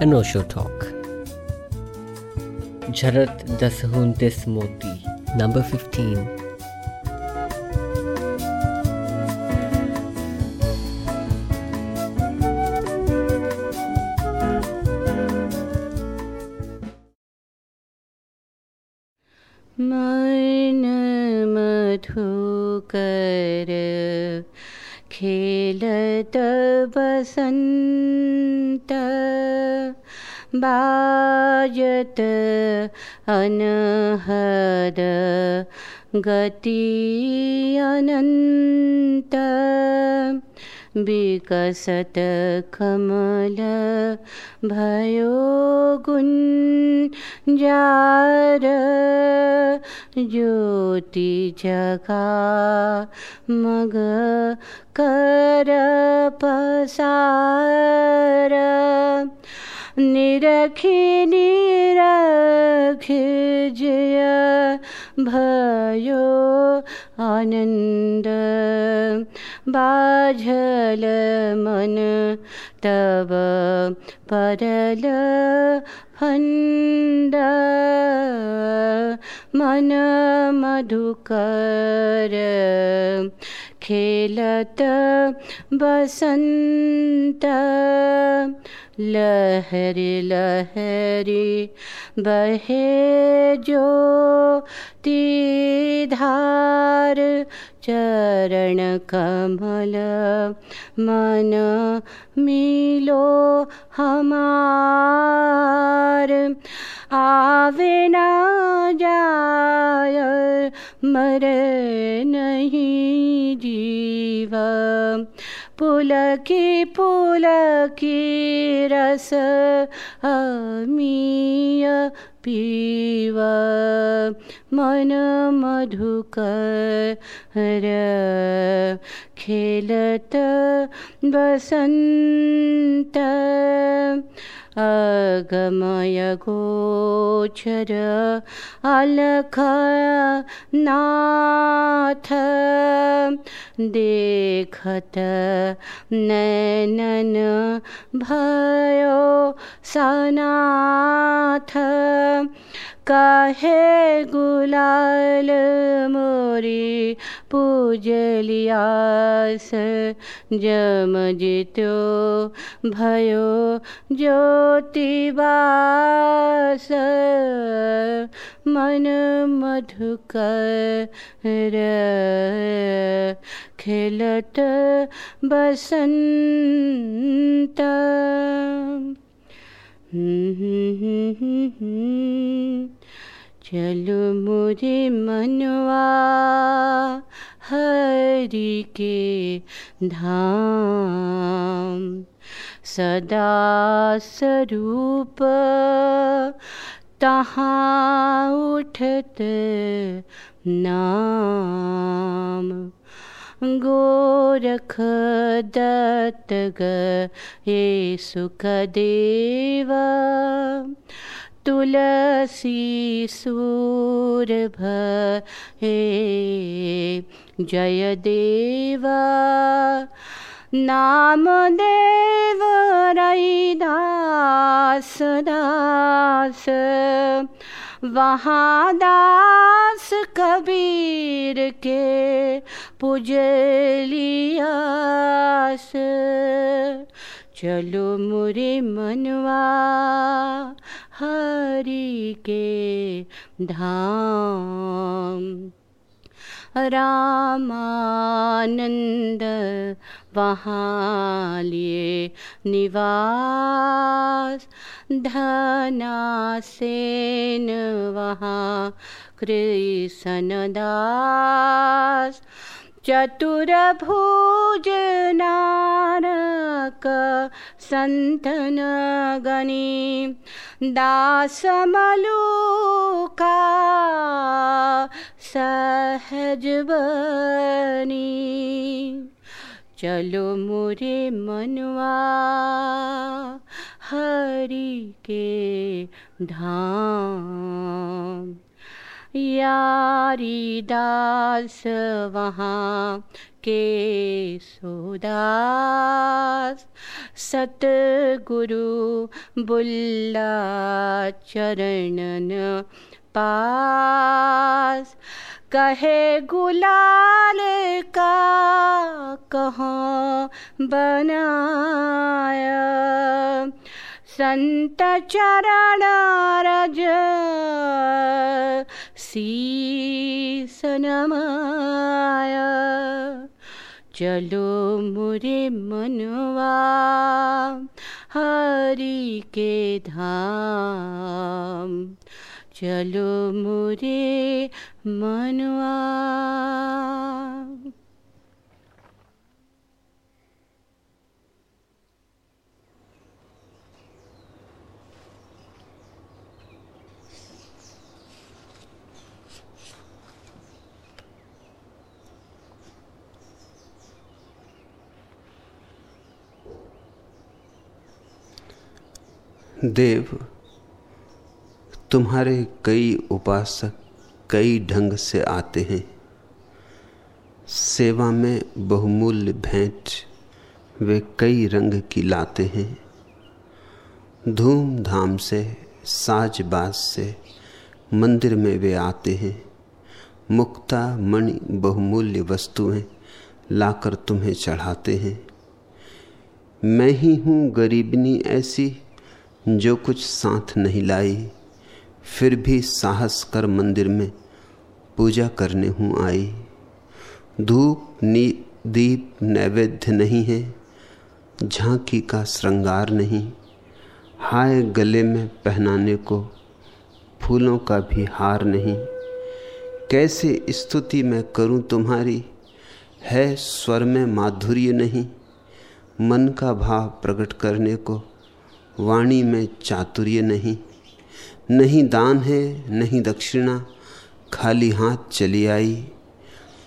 an talk. Jharat Dasahuntis Moti, number 15. अनहद गति अनन्त विकसत कमल भयो गुञ्जार ज्योति जगा मग कर पसार। निरखी निरख जय भयो आनन्द बाझल मन तब परल फन्द मन मधुकर खेलत बसन्त लहरी लहरी बहे जो तीधार चरण कमल मन मिलो हमार। आवे न जाय, मरे नहीं जीव। पुलकी पुलकी रस अमीय पीव। मन मधुकर खेलत बसन्त। अगमय गोचर अलख नाथ देखत नैनन भयो सनाथ। कहे गुलाल मोरी पूजलियास जम जितो भयो ज्योतिबास। मन मधुकर खेलत बसंत। चलो मुझे मनवा हरि के धाम। सदा स्वरूप तहाँ उठत नाम गोरख दत्त ये सुख तुलसी सूर हे जय देवा। नाम देव रैदास दास वहाँ दास कबीर के पुजलियास चलो मुरे मनवा हरि के धाम। रामानंद वहाँ लिए निवास। धनासेन वहाँ कृष्ण दास चतुर्भुज नारक संतन गणी दास मलुका चलो मुरे मनवा हरि के धाम। यारी दास वहाँ के सुदास सतगुरु बुल्ला चरणन पास। कहे गुलाल का कहाँ बनाया? संत चरण रज शीस नमाया चलो मुरे मनवा हरि के धाम। चलो मुरे मनवा। देव, तुम्हारे कई उपासक कई ढंग से आते हैं। सेवा में बहुमूल्य भेंट वे कई रंग की लाते हैं। धूमधाम से साज बाज से मंदिर में वे आते हैं। मुक्ता, मणि बहुमूल्य वस्तुएँ लाकर तुम्हें चढ़ाते हैं। मैं ही हूँ गरीबनी ऐसी जो कुछ साथ नहीं लाई फिर भी साहस कर मंदिर में पूजा करने हूँ आई धूप नी, दीप नैवेद्य नहीं है, झांकी का श्रृंगार नहीं। हाय गले में पहनाने को फूलों का भी हार नहीं। कैसे स्तुति मैं करूँ तुम्हारी? है स्वर में माधुर्य नहीं, मन का भाव प्रकट करने को वाणी में चातुर्य नहीं। नहीं दान है, नहीं दक्षिणा, खाली हाथ चली आई।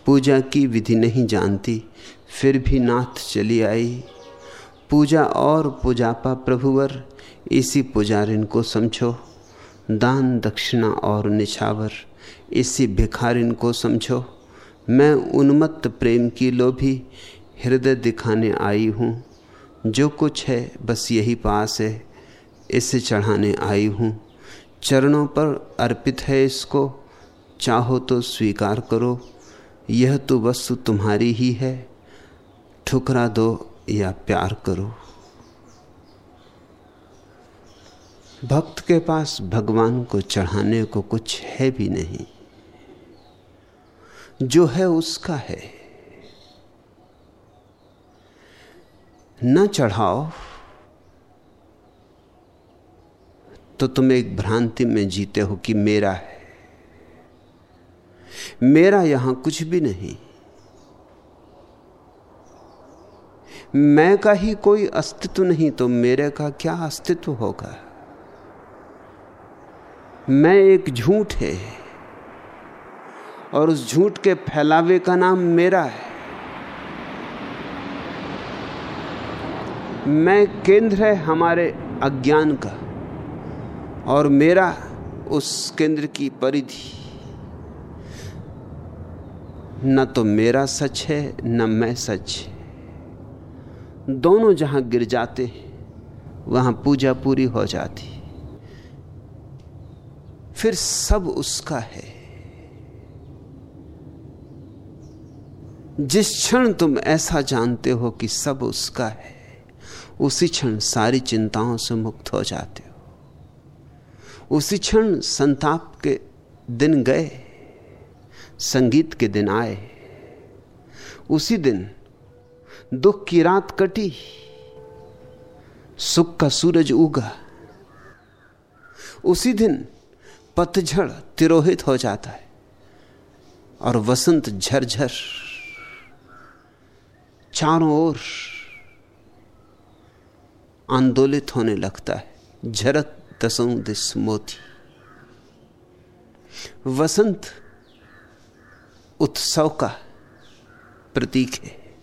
पूजा की विधि नहीं जानती, फिर भी नाथ चली आई। पूजा और पूजापा प्रभुवर, इसी पुजारिन को समझो। दान, दक्षिणा और निछावर, इसी भिखारिन को समझो। मैं उन्मत्त प्रेम की लोभी, हृदय दिखाने आई हूँ। जो कुछ है, बस यही पास है। इसे चढ़ाने आई हूँ। चरणों पर अर्पित है इसको। चाहो तो स्वीकार करो। यह तो वस्तु तुम्हारी ही है। ठुकरा दो या प्यार करो। भक्त के पास भगवान को चढ़ाने को कुछ है भी नहीं। जो है उसका है। न चढ़ाओ तो तुम एक भ्रांति में जीते हो कि मेरा है। मेरा यहाँ कुछ भी नहीं। मैं का ही कोई अस्तित्व नहीं तो मेरे का क्या अस्तित्व होगा? मैं एक झूठ है, और उस झूठ के फैलावे का नाम मेरा है। मैं केंद्र है हमारे अज्ञान का, और मेरा उस केंद्र की परिधि। न तो मेरा सच है, न मैं सच दोनों जहाँ गिर जाते हैं, वहाँ पूजा पूरी हो जाती फिर सब उसका है। जिस क्षण तुम ऐसा जानते हो कि सब उसका है उसी क्षण सारी चिंताओं से मुक्त हो जाते हो। उसी क्षण संताप के दिन गए, संगीत के दिन आए। उसी दिन दुख की रात कटी, सुख का सूरज उगा। उसी दिन पतझड़ तिरोहित हो जाता है और वसंत झरझर चारों ओर आंदोलित होने लगता है। झरत दसों दिस मोती। वसंत उत्सव का प्रतीक है।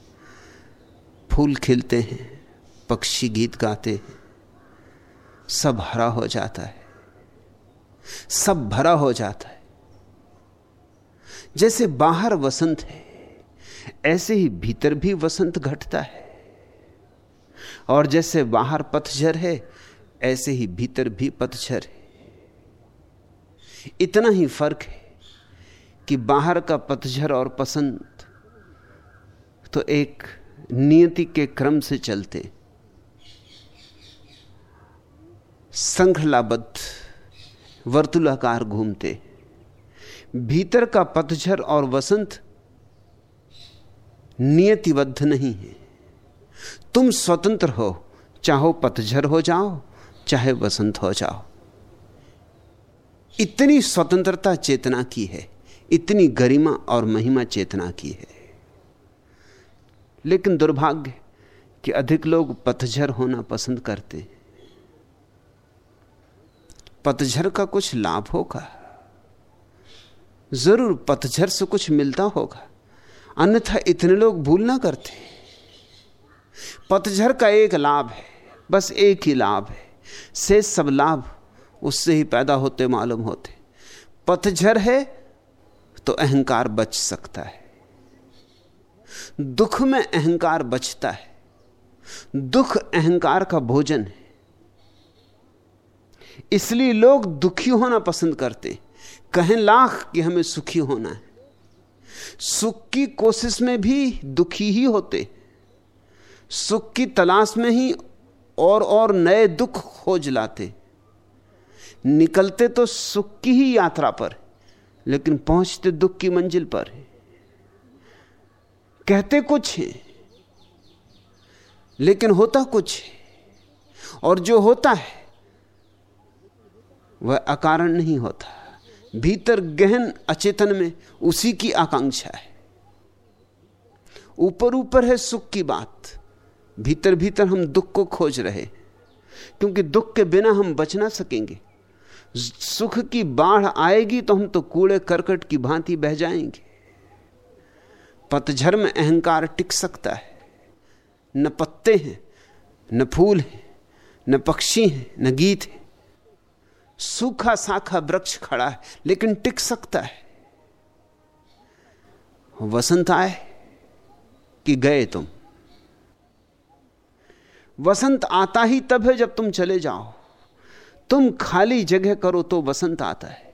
फूल खिलते हैं, पक्षी गीत गाते हैं। सब हरा हो जाता है। सब भरा हो जाता है। जैसे बाहर वसंत है, ऐसे ही भीतर भी वसंत घटता है। और जैसे बाहर पतझर है, ऐसे ही भीतर भी पतझर है। इतना ही फ़र्क है कि बाहर का पतझर और पसंद तो एक नियति के क्रम से चलते। संखलाबद्ध वर्तुलाकार घूमते। भीतर का पतझर और वसंत नियतिबद्ध नहीं है। तुम स्वतंत्र हो, चाहो पतझर हो जाओ, चाहे वसंत हो जाओ। इतनी स्वतंत्रता चेतना की है, इतनी गरिमा और महिमा चेतना की है। लेकिन दुर्भाग्य कि अधिक लोग पतझर होना पसंद करते पतझर का कुछ लाभ होगा। ज़रूर पतझर से कुछ मिलता होगा। अन्यथा इतने लोग भूल ना करते। पतझर का एक लाभ है, बस एक ही लाभ है। से सब लाभ उससे ही पैदा होते, मालूम होते। पतझर है तो अहंकार बच सकता है। दुख में अहंकार बचता है। दुख अहंकार का भोजन है। इसलिए लोग दुखी होना पसंद करते कहें लाख कि हमें सुखी होना है। सुख की कोशिश में भी दुखी ही होते सुख की तलाश में ही और और नए दुख खोज लाते। निकलते तो सुख की ही यात्रा पर, लेकिन पहुँचते दुख की मंजिल पर। कहते कुछ है, लेकिन होता कुछ है, और जो होता है, वह अकारण नहीं होता। भीतर गहन अचेतन में उसी की आकांक्षा है। ऊपर ऊपर है सुख की बात भीतर भीतर हम दुख को खोज रहे क्योंकि दुख के बिना हम बच ना सकेंगे। सुख की बाढ़ आएगी तो हम तो कूड़े करकट की भांति बह जाएँगे। पतझर में अहंकार टिक सकता है। न पत्ते हैं, न फूल हैं, न पक्षी हैं, न गीत हैं। सूखा साखा वृक्ष खड़ा है, लेकिन टिक सकता है। वसंत आए कि गए तुम? वसंत आता ही तब है जब तुम चले जाओ। तुम खाली जगह करो तो वसंत आता है।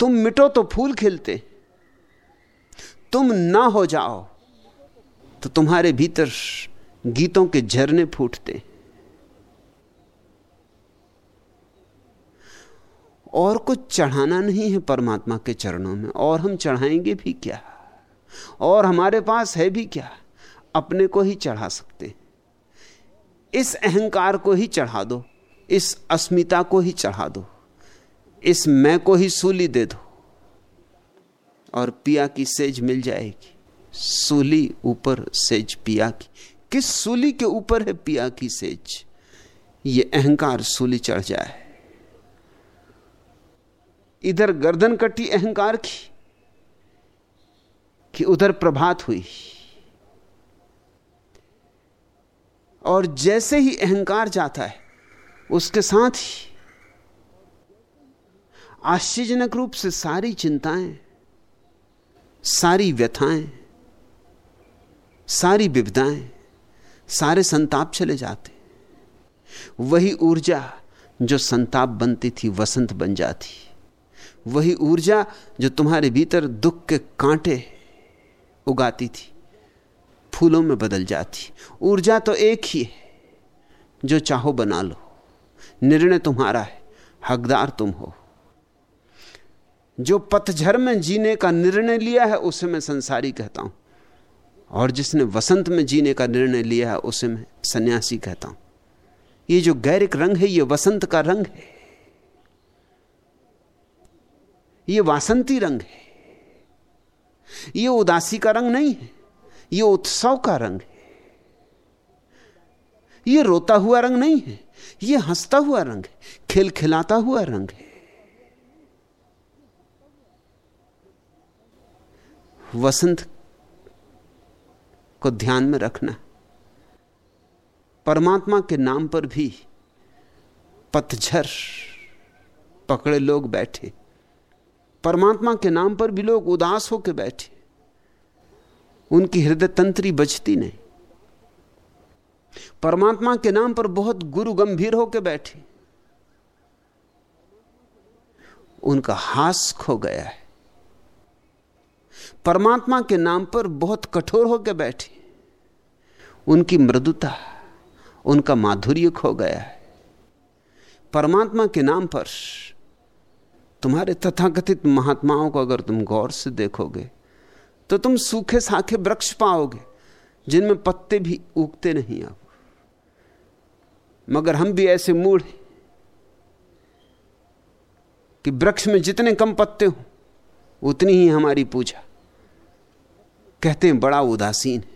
तुम मिटो तो फूल खिलते। तुम ना हो जाओ तो तुम्हारे भीतर गीतों के झरने फूटते। और कुछ चढ़ाना नहीं है परमात्मा के चरणों में, और हम चढ़ाएँगे भी क्या? और हमारे पास है भी क्या? अपने को ही चढ़ा सकते। इस अहंकार को ही चढ़ा दो, इस अस्मिता को ही चढ़ा दो, इस मैं को ही सूली दे दो, और पिया की सेज मिल जाएगी। सूली ऊपर, सेज पिया की। किस सूली के ऊपर है पिया की सेज? ये अहंकार सूली चढ़ जाए। इधर गर्दन कटी अहंकार की, कि उधर प्रभात हुई। और जैसे ही अहंकार जाता है, उसके साथ ही आश्चर्यजनक रूप से सारी चिंताएँ, सारी व्यथाएँ, सारी विविधाएँ सारे संताप चले जाते। वही ऊर्जा जो संताप बनती थी, वसंत बन जाती। वही ऊर्जा जो तुम्हारे भीतर दुख के कांटे उगाती थी। फूलों में बदल जाती। ऊर्जा तो एक ही है। जो चाहो बना लो। निर्णय तुम्हारा है। हकदार तुम हो। जो पतझर में जीने का निर्णय लिया है, उसे मैं संसारी कहता हूँ। और जिसने वसंत में जीने का निर्णय लिया है, उसे मैं सन्यासी कहता हूँ। ये जो गैरिक रंग है, ये वसंत का रंग है। ये वासंती रंग है। ये उदासी का रंग नहीं है। ये उत्सव का रंग है। ये रोता हुआ रंग नहीं है, ये हंसता हुआ रंग है, खिलखिलाता हुआ रंग है। वसंत को ध्यान में रखना। परमात्मा के नाम पर भी पतझर पकड़े लोग बैठे। परमात्मा के नाम पर भी लोग उदास होकर बैठे। उनकी हृदय तंत्री बचती नहीं। परमात्मा के नाम पर बहुत गुरु गंभीर होकर बैठे। उनका हास खो गया है। परमात्मा के नाम पर बहुत कठोर होकर बैठे। उनकी मृदुता, उनका माधुर्य खो गया है। परमात्मा के नाम पर तुम्हारे तथाकथित महात्माओं को अगर तुम गौर से देखोगे तो तुम सूखे साखे वृक्ष पाओगे, जिनमें पत्ते भी उगते नहीं अब। मगर हम भी ऐसे मूड हैं कि वृक्ष में जितने कम पत्ते हो, उतनी ही हमारी पूजा। कहते हैं, बड़ा उदासीन है।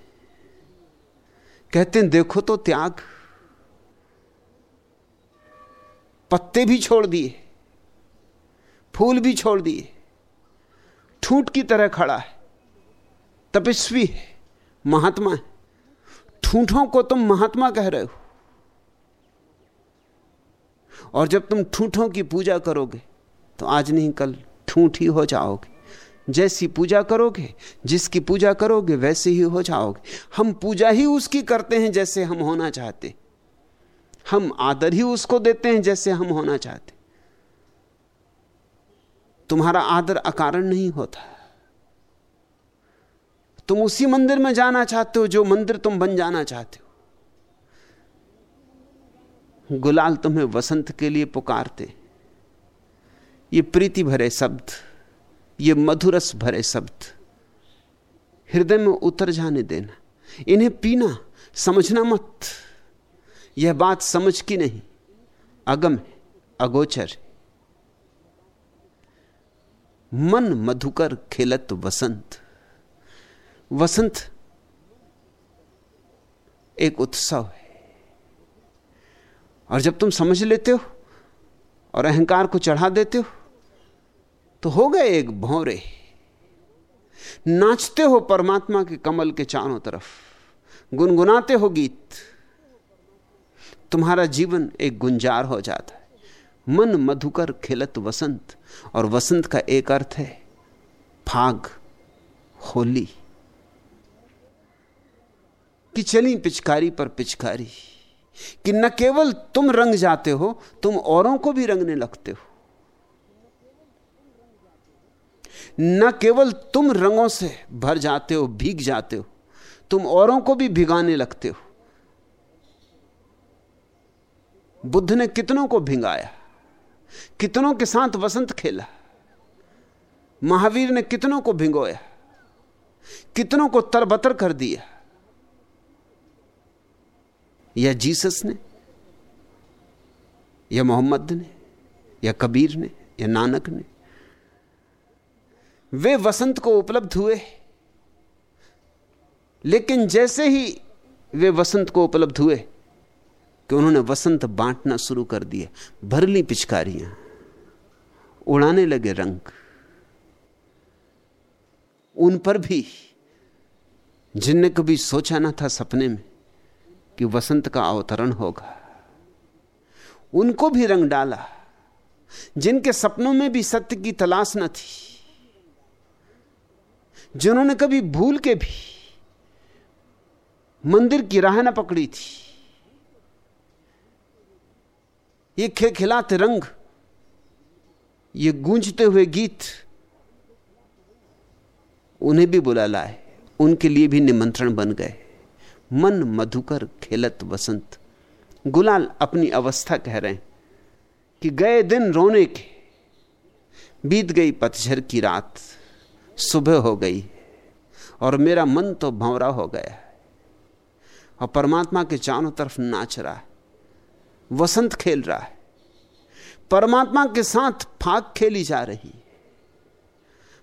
कहते हैं, देखो तो त्याग। पत्ते भी छोड़ दिए, फूल भी छोड़ दिए ठूट की तरह खड़ा है। तपस्वी है, महात्मा है। ठूठों को तुम महात्मा कह रहे हो। और जब तुम ठूठों की पूजा करोगे तो आज नहीं, कल ठूठ ही हो जाओगे। जैसी पूजा करोगे, जिसकी पूजा करोगे, वैसे ही हो जाओगे। हम पूजा ही उसकी करते हैं जैसे हम होना चाहते। हम आदर ही उसको देते हैं जैसे हम होना चाहते। तुम्हारा आदर अकारण नहीं होता। तुम उसी मंदिर में जाना चाहते हो जो मंदिर तुम बन जाना चाहते हो। गुलाल तुम्हें वसंत के लिए पुकारते। ये प्रीति भरे शब्द, ये मधुरस भरे शब्द। हृदय में उतर जाने देना, इन्हें पीना, समझना मत। यह बात समझ की नहीं, अगम है, अगोचर है। मन मधुकर खेलत वसंत। वसंत एक उत्सव है। और जब तुम समझ लेते हो और अहंकार को चढ़ा देते हो तो हो गए एक भौरे। नाचते हो परमात्मा के कमल के चारों तरफ़। गुनगुनाते हो गीत। तुम्हारा जीवन एक गुंजार हो जाता है। मन मधुकर खिलत वसंत। और वसंत का एक अर्थ है फाग होली। कि चली पिचकारी पर पिचकारी। कि न केवल तुम रंग जाते हो, तुम औरों को भी रंगने लगते हो। न केवल तुम रंगों से भर जाते हो, भीग जाते हो, तुम औरों को भी भिगाने लगते हो। बुद्ध ने कितनों को भिंगाया, कितनों के साथ वसंत खेला, महावीर ने कितनों को भिंगोया, कितनों को तरबतर कर दिया। या जीसस ने? या मोहम्मद ने? या कबीर ने? या नानक ने? वे वसंत को उपलब्ध हुए। लेकिन जैसे ही वे वसंत को उपलब्ध हुए कि उन्होंने वसंत बांटना शुरू कर दिया, भरली पिचकारियाँ, उड़ाने लगे रंग। उन पर भी, जिनने कभी सोचा ना था सपने में कि वसंत का अवतरण होगा। उनको भी रंग डाला, जिनके सपनों में भी सत्य की तलाश न थी, जिन्होंने कभी भूल के भी मंदिर की राह न पकड़ी थी। ये खिलखिलाते रंग, ये गूंजते हुए गीत उन्हें भी बुला लाए, उनके लिए भी निमंत्रण बन गए। मन मधुकर खेलत वसंत। गुलाल अपनी अवस्था कह रहे हैं कि गए दिन रोने के, बीत गई पतझर की रात, सुबह हो गई और मेरा मन तो भंवरा हो गया और परमात्मा के चारों तरफ़ नाच रहा है, वसंत खेल रहा है, परमात्मा के साथ फाक खेली जा रही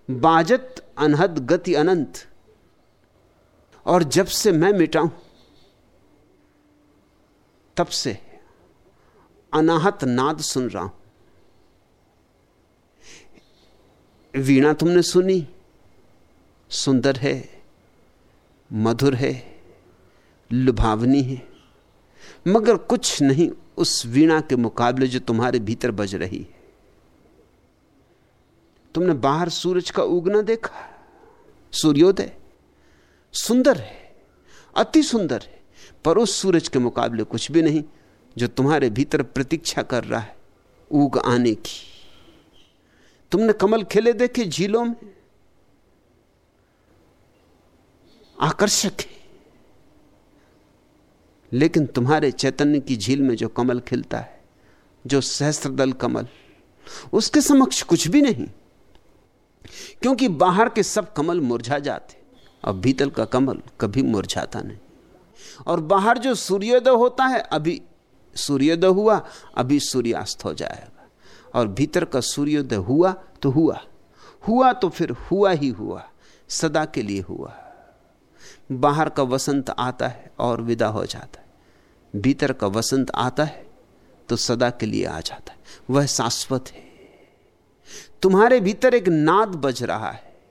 बाजत अनहद गति अनंत और जब से मैं मिटाऊं तब से अनाहत नाद सुन रहा हूँ। वीणा तुमने सुनी? सुंदर है, मधुर है, लुभावनी है। मगर कुछ नहीं, उस वीणा के मुकाबले जो तुम्हारे भीतर बज रही है। तुमने बाहर सूरज का उगना देखा? सूर्योदय? सुंदर है, अति सुंदर है, पर उस सूरज के मुकाबले कुछ भी नहीं जो तुम्हारे भीतर प्रतीक्षा कर रहा है उग आने की। तुमने कमल खिले देखे झीलों में? आकर्षक है। लेकिन तुम्हारे चैतन्य की झील में जो कमल खिलता है, जो सहस्त्रदल कमल, उसके समक्ष कुछ भी नहीं, क्योंकि बाहर के सब कमल मुरझा जाते और भीतर का कमल कभी मुरझाता नहीं। और बाहर जो सूर्योदय होता है, अभी सूर्योदय हुआ, अभी सूर्यास्त हो जाएगा। और भीतर का सूर्योदय हुआ तो हुआ। हुआ तो फिर हुआ ही हुआ, सदा के लिए हुआ। बाहर का वसंत आता है और विदा हो जाता है। भीतर का वसंत आता है तो सदा के लिए आ जाता है। वह शाश्वत है। तुम्हारे भीतर एक नाद बज रहा है।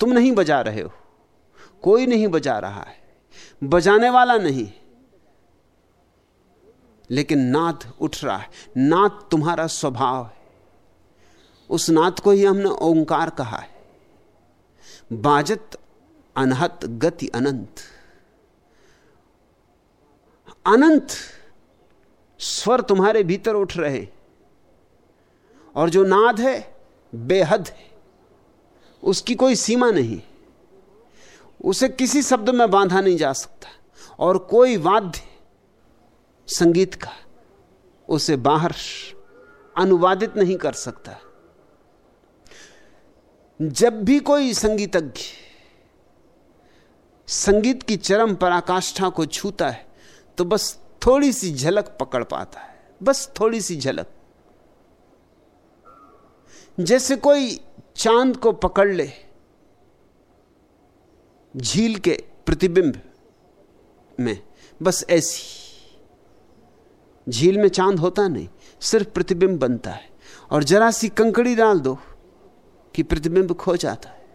तुम नहीं बजा रहे हो। कोई नहीं बजा रहा है। बजाने वाला नहीं। लेकिन नाद उठ रहा है। नाद तुम्हारा स्वभाव है। उस नाद को ही हमने ओंकार कहा है। बाजत अनहत गति अनंत। अनंत स्वर तुम्हारे भीतर उठ रहे। और जो नाद है, बेहद है। उसकी कोई सीमा नहीं। उसे किसी शब्द में बांधा नहीं जा सकता। और कोई वाद्य संगीत का उसे बाहर अनुवादित नहीं कर सकता। जब भी कोई संगीतज्ञ संगीत की चरम पराकाष्ठा को छूता है तो बस थोड़ी सी झलक पकड़ पाता है। बस थोड़ी सी झलक। जैसे कोई चाँद को पकड़ ले झील के प्रतिबिंब में। बस ऐसी। झील में चाँद होता नहीं, सिर्फ़ प्रतिबिंब बनता है। और जरा सी कंकड़ी डाल दो कि प्रतिबिंब खो जाता है।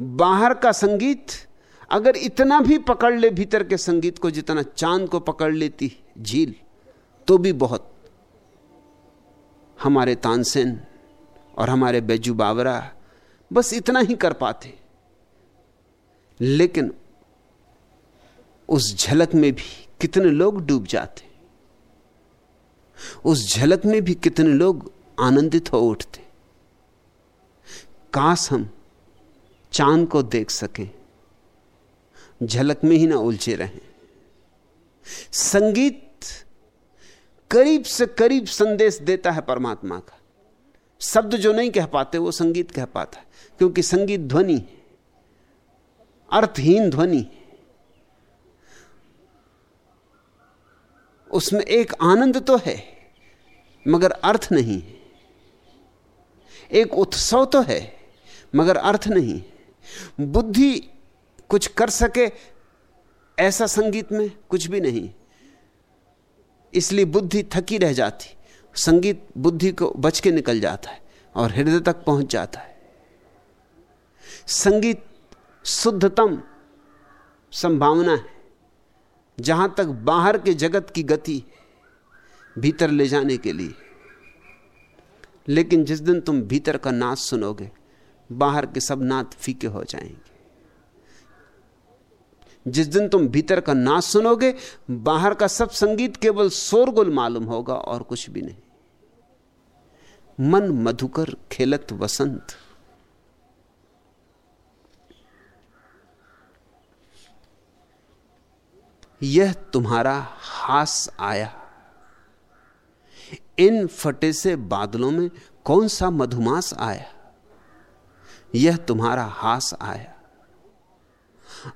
बाहर का संगीत, अगर इतना भी पकड़ ले भीतर के संगीत को जितना चाँद को पकड़ लेती झील तो भी बहुत। हमारे तानसेन और हमारे बेजू बावरा बस इतना ही कर पाते। लेकिन उस झलक में भी कितने लोग डूब जाते। उस झलक में भी कितने लोग आनंदित हो उठते। काश हम चाँद को देख सकें, झलक में ही ना उलझे रहें। संगीत करीब से करीब संदेश देता है परमात्मा का। शब्द जो नहीं कह पाते, वो संगीत कह पाता है। क्योंकि संगीत ध्वनि, अर्थहीन ध्वनि, उसमें एक आनंद तो है, मगर अर्थ नहीं। एक उत्सव तो है, मगर अर्थ नहीं। बुद्धि कुछ कर सके ऐसा संगीत में कुछ भी नहीं। इसलिए बुद्धि थकी रह जाती। संगीत बुद्धि को बच के निकल जाता है और हृदय तक पहुँच जाता है। संगीत शुद्धतम संभावना है। जहाँ तक बाहर के जगत की गति भीतर ले जाने के लिए। लेकिन जिस दिन तुम भीतर का नाच सुनोगे, बाहर के सब नाच फीके हो जाएँगे। जिस दिन तुम भीतर का नाच सुनोगे, बाहर का सब संगीत केवल शोरगुल मालूम होगा और कुछ भी नहीं। मन मधुकर खेलत वसंत। यह तुम्हारा हास आया। इन फटे से बादलों में कौन सा मधुमास आया? यह तुम्हारा हास आया।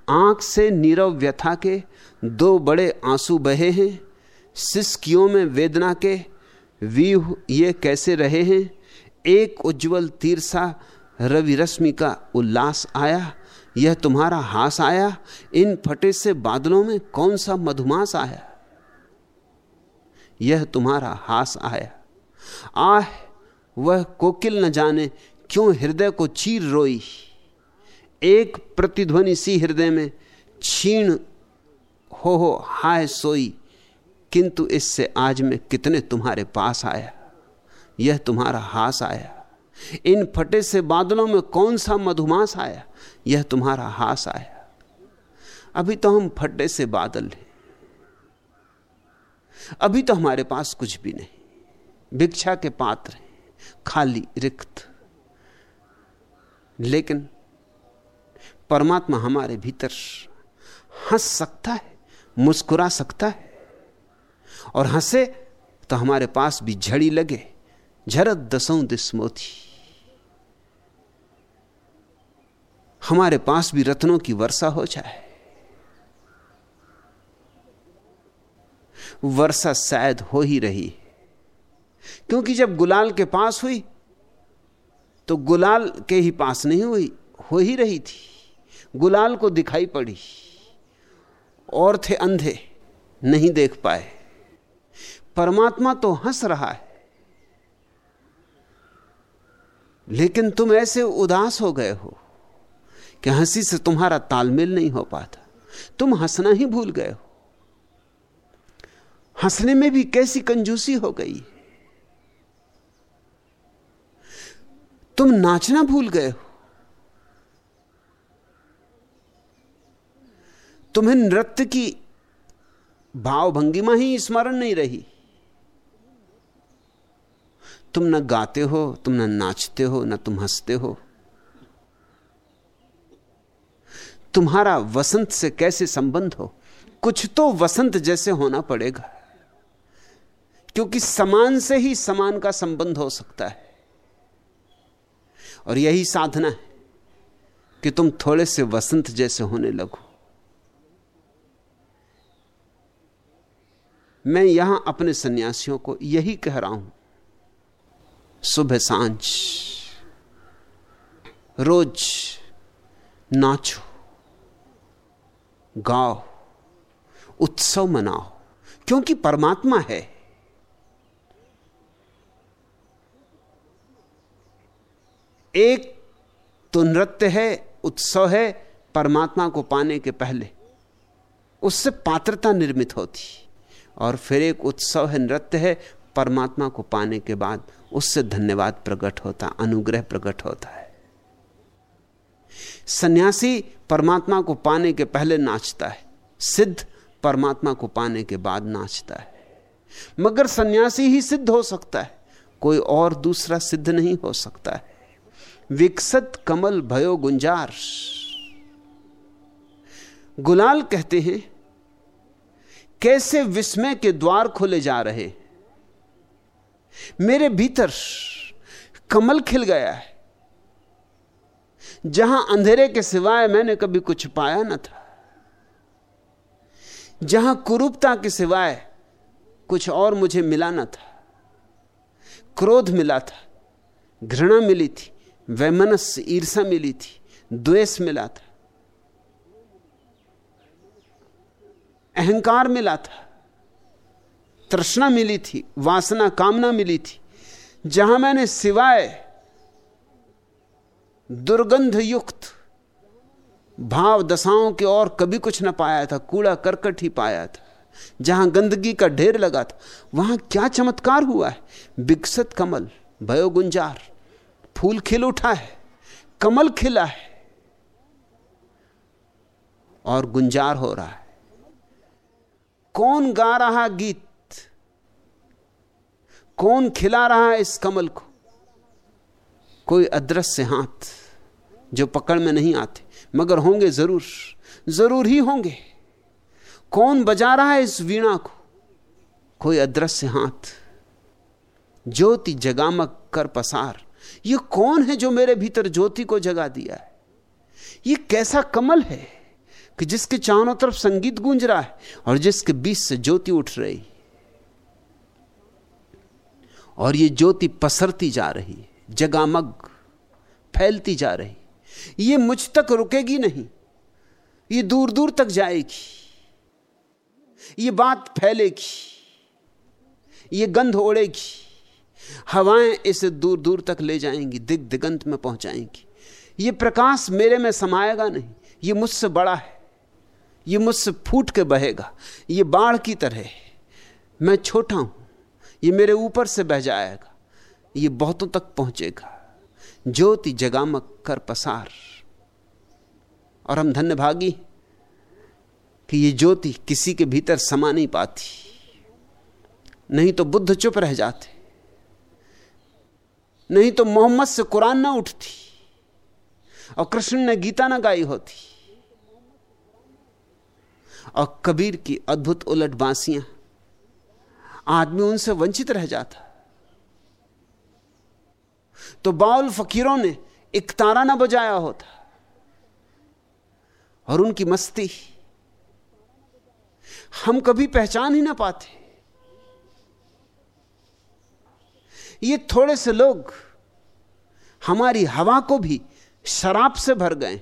आँख से नीरव व्यथा के दो बड़े आँसू बहे हैं, सिस्कियों में वेदना के व्यूह ये कैसे रहे हैं? एक उज्जवल तीर सा रवि रश्मि का उल्लास आया, यह तुम्हारा हास आया। इन फटे से बादलों में कौन सा मधुमास आया? यह तुम्हारा हास आया। आह, वह कोकिल न जाने क्यों हृदय को चीर रोई। एक प्रतिध्वनि सी हृदय में, क्षीण हो हो हाय सोई। किंतु इससे आज मैं कितने तुम्हारे पास आया? यह तुम्हारा हास आया। इन फटे से बादलों में कौन सा मधुमास आया? यह तुम्हारा हास आया। अभी तो हम फटे से बादल हैं। अभी तो हमारे पास कुछ भी नहीं। भिक्षा के पात्र हैं। खाली रिक्त। लेकिन परमात्मा हमारे भीतर हंस सकता है, मुस्कुरा सकता है। और हंसे तो हमारे पास भी झड़ी लगे। झरत दसों दिस मोती। हमारे पास भी रत्नों की वर्षा हो जाए। वर्षा शायद हो ही रही क्योंकि जब गुलाल के पास हुई तो गुलाल के ही पास नहीं हुई, हो ही रही थी। गुलाल को दिखाई पड़ी। और थे अंधे, नहीं देख पाए। परमात्मा तो हंस रहा है। लेकिन तुम ऐसे उदास हो गए हो कि हँसी से तुम्हारा तालमेल नहीं हो पाता। तुम हंसना ही भूल गए हो। हंसने में भी कैसी कंजूसी हो गई? तुम नाचना भूल गए हो। तुम्हें नृत्य की भाव भंगिमा ही स्मरण नहीं रही। तुम न गाते हो, तुम न नाचते हो, न तुम हँसते हो। तुम्हारा वसंत से कैसे संबंध हो? कुछ तो वसंत जैसे होना पड़ेगा, क्योंकि समान से ही समान का संबंध हो सकता है। और यही साधना है कि तुम थोड़े से वसंत जैसे होने लगो। मैं यहाँ अपने सन्यासियों को यही कह रहा हूँ सुबह साँझ, रोज नाचो, गाओ, उत्सव मनाओ, क्योंकि परमात्मा है। एक तो नृत्य है, उत्सव है, परमात्मा को पाने के पहले, उससे पात्रता निर्मित होती, और फिर एक उत्सव है, नृत्य है, परमात्मा को पाने के बाद उससे धन्यवाद प्रकट होता, अनुग्रह प्रकट होता है। सन्यासी परमात्मा को पाने के पहले नाचता है, सिद्ध परमात्मा को पाने के बाद नाचता है। मगर सन्यासी ही सिद्ध हो सकता है, कोई और दूसरा सिद्ध नहीं हो सकता है। विकसित कमल भयो गुंजार। गुलाल कहते हैं, कैसे विस्मय के द्वार खोले जा रहे मेरे भीतर कमल खिल गया है, जहाँ अंधेरे के सिवाय मैंने कभी कुछ पाया न था, जहाँ कुरूपता के सिवाय कुछ और मुझे मिला न था, क्रोध मिला था, घृणा मिली थी, वैमनस्य ईर्षा मिली थी, द्वेष मिला था, अहंकार मिला था तृष्णा मिली थी, वासना, कामना मिली थी। जहाँ मैंने सिवाय दुर्गंध युक्त भाव दशाओं के और कभी कुछ ना पाया था, कूड़ा करकट ही पाया था, जहाँ गंदगी का ढेर लगा था, वहाँ क्या चमत्कार हुआ है? विकसित कमल भयो गुंजार फूल खिल उठा है, कमल खिला है, और गुंजार हो रहा है। कौन गा रहा गीत? कौन खिला रहा है इस कमल को? कोई अदृश्य हाथ जो पकड़ में नहीं आते, मगर होंगे ज़रूर ज़रूर ही होंगे। कौन बजा रहा है इस वीणा को? कोई अदृश्य हाथ, ज्योति जगामक कर पसार। ये कौन है जो मेरे भीतर ज्योति को जगा दिया है? ये कैसा कमल है कि जिसके चारों तरफ़ संगीत गूंज रहा है और जिसके बीच से ज्योति उठ रही? और ये ज्योति पसरती जा रही है, जगामग, फैलती जा रही ये मुझ तक रुकेगी नहीं, ये दूर दूर तक जाएगी। ये बात फैलेगी, ये गंध ओढ़ेगी। हवाएँ इसे दूर दूर तक ले जाएँगी दिग दिगंत में पहुंचाएँगी। ये प्रकाश मेरे में समाएगा नहीं, ये मुझसे बड़ा है, ये मुझसे फूट के बहेगा। ये बाढ़ की तरह है, मैं छोटा हूँ ये मेरे ऊपर से बह जाएगा। ये बहुतों तक पहुंचेगा। ज्योति जगामक कर पसार। और हम धन्य भागी कि ये ज्योति किसी के भीतर समा नहीं पाती। नहीं तो बुद्ध चुप रह जाते। नहीं तो मोहम्मद से कुरान ना उठती। और कृष्ण ने गीता ना गाई होती। और कबीर की अद्भुत उलट बांसियाँ आदमी उनसे वंचित रह जाता। तो बाउल फकीरों ने एक तारा ना बजाया होता और उनकी मस्ती। हम कभी पहचान ही ना पाते। ये थोड़े से लोग हमारी हवा को भी शराब से भर गए।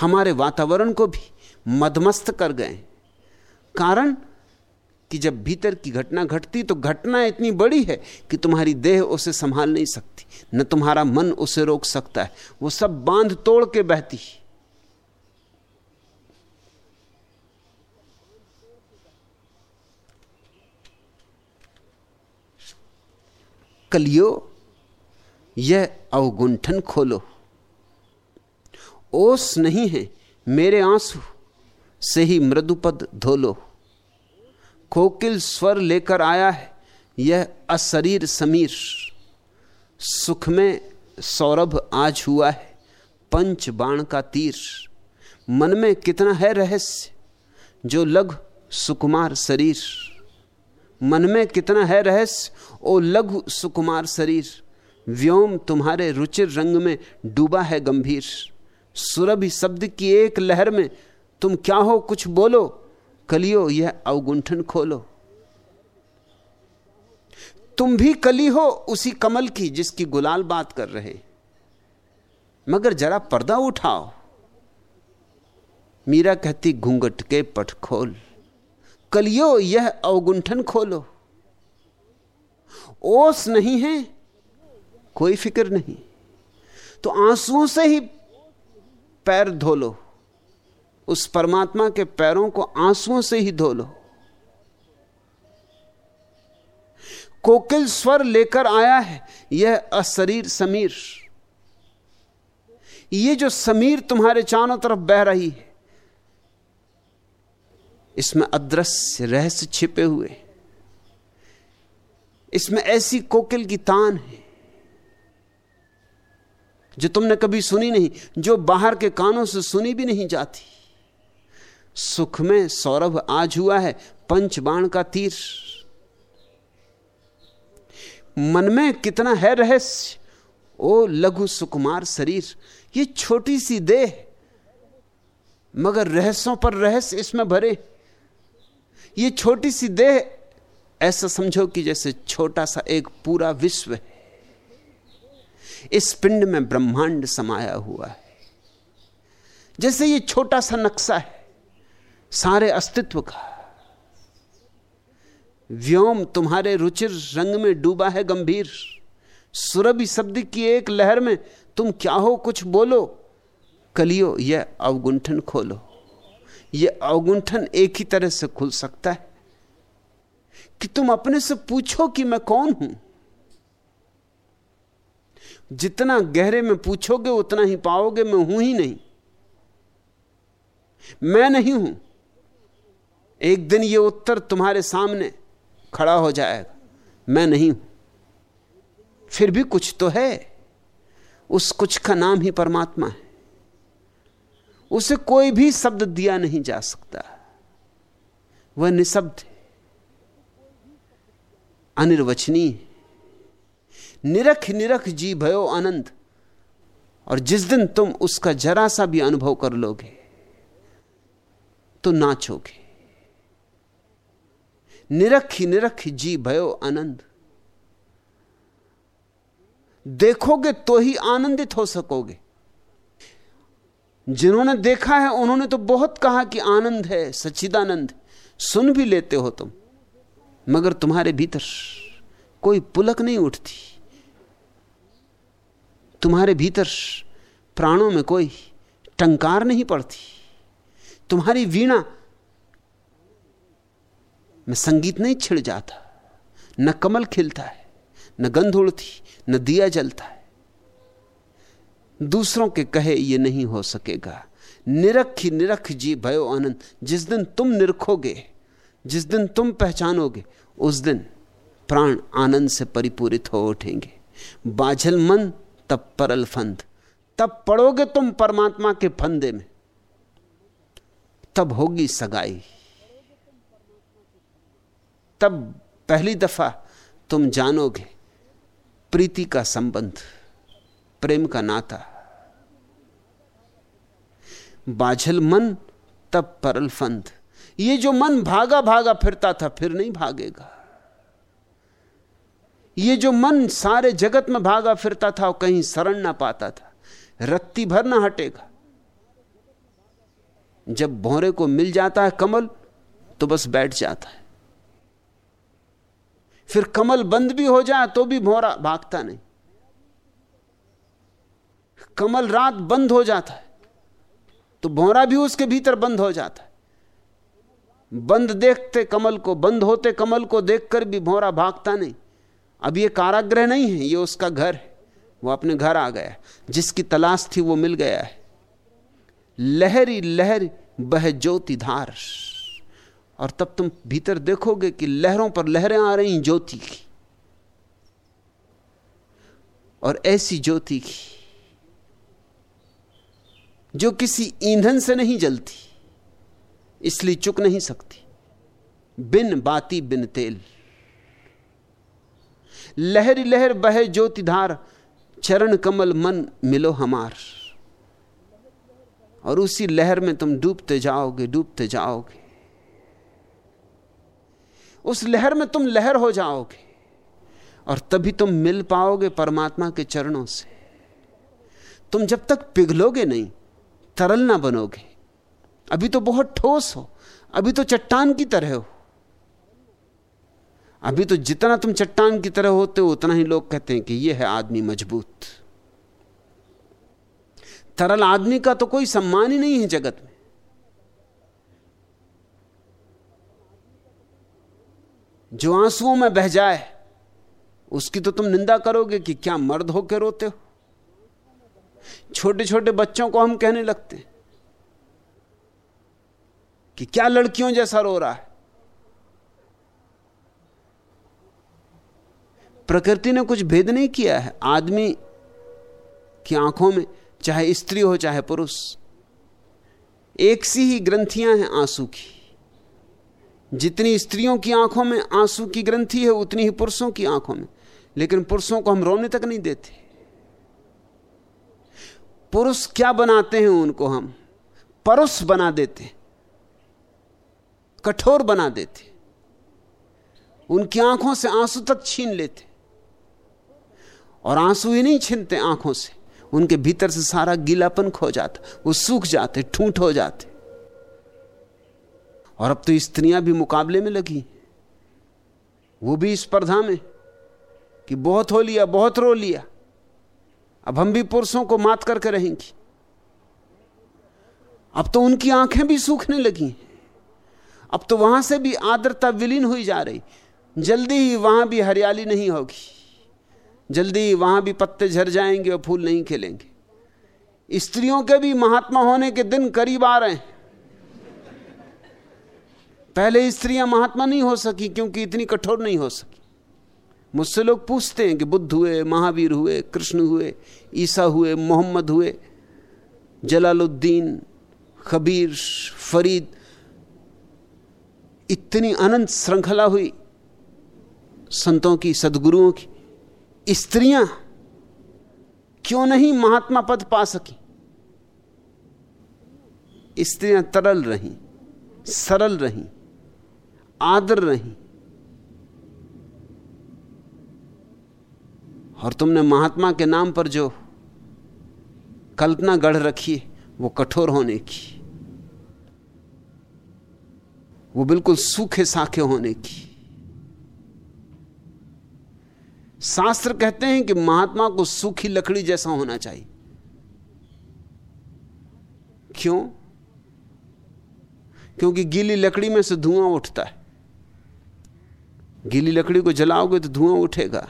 हमारे वातावरण को भी मदमस्त कर गए। कारण कि जब भीतर की घटना घटती तो घटना इतनी बड़ी है कि तुम्हारी देह उसे संभाल नहीं सकती, न तुम्हारा मन उसे रोक सकता है। वो सब बाँध तोड़ के बहती कलियो, यह अवगुंठन खोलो। ओस नहीं है, मेरे आँसू से ही मृदुपद धोलो कोकिल स्वर लेकर आया है, यह अशरीर समीर। सुख में सौरभ आज हुआ है, पंच बाण का तीर। मन में कितना है रहस्य, जो लघु सुकुमार शरीर। मन में कितना है रहस्य, ओ लघु सुकुमार शरीर। व्योम तुम्हारे रुचिर रंग में डूबा है गंभीर। सुरभि शब्द की एक लहर में तुम क्या हो कुछ बोलो? कलियो, यह अवगुंठन खोलो। तुम भी कली हो उसी कमल की जिसकी गुलाल बात कर रहे। मगर जरा पर्दा उठाओ। मीरा कहती, घूंघट के पट खोल। कलियो, यह अवगुंठन खोलो। ओस नहीं है, कोई फ़िक्र नहीं। तो आंसुओं से ही पैर धो लो। उस परमात्मा के पैरों को आंसुओं से ही धो लो। कोकिल स्वर लेकर आया है, यह अशरीर समीर। ये जो समीर तुम्हारे चारों तरफ़ बह रही है, इसमें अदृश्य रहस्य छिपे हुए इसमें ऐसी कोकिल की तान है, जो तुमने कभी सुनी नहीं, जो बाहर के कानों से सुनी भी नहीं जाती। सुख में सौरभ आज हुआ है, पंचबाण का तीर। मन में कितना है रहस्य? ओ लघु सुकुमार शरीर, ये छोटी सी देह, मगर रहस्यों पर रहस्य इसमें भरे। ये छोटी सी देह, ऐसा समझो कि जैसे छोटा सा एक पूरा विश्व है। इस पिंड में ब्रह्मांड समाया हुआ है। जैसे ये छोटा सा नक्शा है। सारे अस्तित्व का। व्योम तुम्हारे रुचिर रंग में डूबा है गंभीर। सुरभि शब्द की एक लहर में तुम क्या हो कुछ बोलो। कलियो, यह अवगुंठन खोलो। यह अवगुंठन एक ही तरह से खुल सकता है कि तुम अपने से पूछो कि मैं कौन हूँ। जितना गहरे में पूछोगे, उतना ही पाओगे, मैं हूँ ही नहीं। मैं नहीं हूँ। एक दिन यह उत्तर तुम्हारे सामने खड़ा हो जाएगा। मैं नहीं हूँ। फिर भी कुछ तो है। उस कुछ का नाम ही परमात्मा है। उसे कोई भी शब्द दिया नहीं जा सकता। वह निशब्द अनिर्वचनीय निरख निरख जी भयो आनंद। और जिस दिन तुम उसका जरा सा भी अनुभव कर लोगे तो नाचोगे। निरख ही निरख जी भयो आनंद। देखोगे तो ही आनंदित हो सकोगे। जिन्होंने देखा है, उन्होंने तो बहुत कहा कि आनंद है, सच्चिदानंद सुन भी लेते हो तुम, मगर तुम्हारे भीतर कोई पुलक नहीं उठती। तुम्हारे भीतर प्राणों में कोई टंकार नहीं पड़ती। तुम्हारी वीणा में संगीत नहीं छिड़ जाता, न कमल खिलता है, न गंध उड़ती, न दिया जलता है। दूसरों के कहे ये नहीं हो सकेगा। निरख ही निरख जी भयो आनंद। जिस दिन तुम निरखोगे, जिस दिन तुम पहचानोगे, उस दिन प्राण आनंद से परिपूरित हो उठेंगे। बाझल मन, तब परल फंद। तब पड़ोगे तुम परमात्मा के फंदे में। तब होगी सगाई। तब पहली दफ़ा तुम जानोगे प्रीति का संबंध, प्रेम का नाता। बाझल मन, तब परल फंद। ये जो मन भागा भागा फिरता था, फिर नहीं भागेगा। ये जो मन सारे जगत में भागा फिरता था और कहीं शरण ना पाता था। रत्ती भर ना हटेगा। जब भौरे को मिल जाता है कमल तो बस बैठ जाता है। फिर कमल बंद भी हो जाए तो भी भौरा भागता नहीं। कमल रात बंद हो जाता है तो भौरा भी उसके भीतर बंद हो जाता है। बंद देखते कमल को, बंद होते कमल को देखकर भी भौरा भागता नहीं। अब ये कारागृह नहीं है, ये उसका घर है, वो अपने घर आ गया जिसकी तलाश थी वो मिल गया है। लहरी लहर बह ज्योति धार। और तब तुम भीतर देखोगे कि लहरों पर लहरें आ रही ज्योति की। और ऐसी ज्योति की, जो किसी ईंधन से नहीं जलती, इसलिए चुक नहीं सकती। बिन बाती, बिन तेल। लहर लहर बहे ज्योति धार, चरण कमल मन मिलो हमार। और उसी लहर में तुम डूबते जाओगे डूबते जाओगे। उस लहर में तुम लहर हो जाओगे और तभी तुम मिल पाओगे परमात्मा के चरणों से। तुम जब तक पिघलोगे नहीं, तरल ना बनोगे। अभी तो बहुत ठोस हो, अभी तो चट्टान की तरह हो। अभी तो जितना तुम चट्टान की तरह होते हो, उतना ही लोग कहते हैं कि यह है आदमी मज़बूत। तरल आदमी का तो कोई सम्मान ही नहीं है जगत में। जो आंसुओं में बह जाए, उसकी तो तुम निंदा करोगे कि क्या मर्द होकर रोते हो? छोटे छोटे बच्चों को हम कहने लगते हैं कि क्या लड़कियों जैसा रो रहा है? प्रकृति ने कुछ भेद नहीं किया है। आदमी की आँखों में चाहे स्त्री हो, चाहे पुरुष, एक सी ही ग्रंथियाँ हैं आँसू की। जितनी स्त्रियों की आँखों में आँसू की ग्रंथि है, उतनी ही पुरुषों की आँखों में। लेकिन पुरुषों को हम रोने तक नहीं देते। पुरुष क्या बनाते हैं उनको हम? परुष बना देते। कठोर बना देते। उनकी आँखों से आँसू तक छीन लेते। और आँसू ही नहीं छीनते आँखों से। उनके भीतर से सारा गीलापन खो जाता, वो सूख जाते, ठूंठ हो जाते। और अब तो स्त्रियाँ भी मुकाबले में लगी। वो भी स्पर्धा में कि बहुत हो लिया, बहुत रो लिया। अब हम भी पुरुषों को मात करके रहेंगी। अब तो उनकी आँखें भी सूखने लगी। अब तो वहाँ से भी आर्द्रता विलीन हुई जा रही। जल्दी ही वहाँ भी हरियाली नहीं होगी। जल्दी ही वहाँ भी पत्ते झर जाएँगे और फूल नहीं खिलेंगे। स्त्रियों के भी महात्मा होने के दिन करीब आ रहे हैं। पहले स्त्रियाँ महात्मा नहीं हो सकी, क्योंकि इतनी कठोर नहीं हो सकी। मुझसे लोग पूछते हैं कि बुद्ध हुए, महावीर हुए, कृष्ण हुए, ईसा हुए, मोहम्मद हुए, जलालुद्दीन, खबीर, फरीद, इतनी अनंत श्रृंखला हुई संतों की, सदगुरुओं की। स्त्रियाँ क्यों नहीं महात्मा पद पा सकी? स्त्रियाँ तरल रहीं, सरल रहीं आदर नहीं और तुमने महात्मा के नाम पर जो कल्पना गढ़ रखी है, वो कठोर होने की, वो बिल्कुल सूखे साखे होने की। शास्त्र कहते हैं कि महात्मा को सूखी लकड़ी जैसा होना चाहिए। क्यों? क्योंकि गीली लकड़ी में से धुआँ उठता है। गीली लकड़ी को जलाओगे तो धुआँ उठेगा।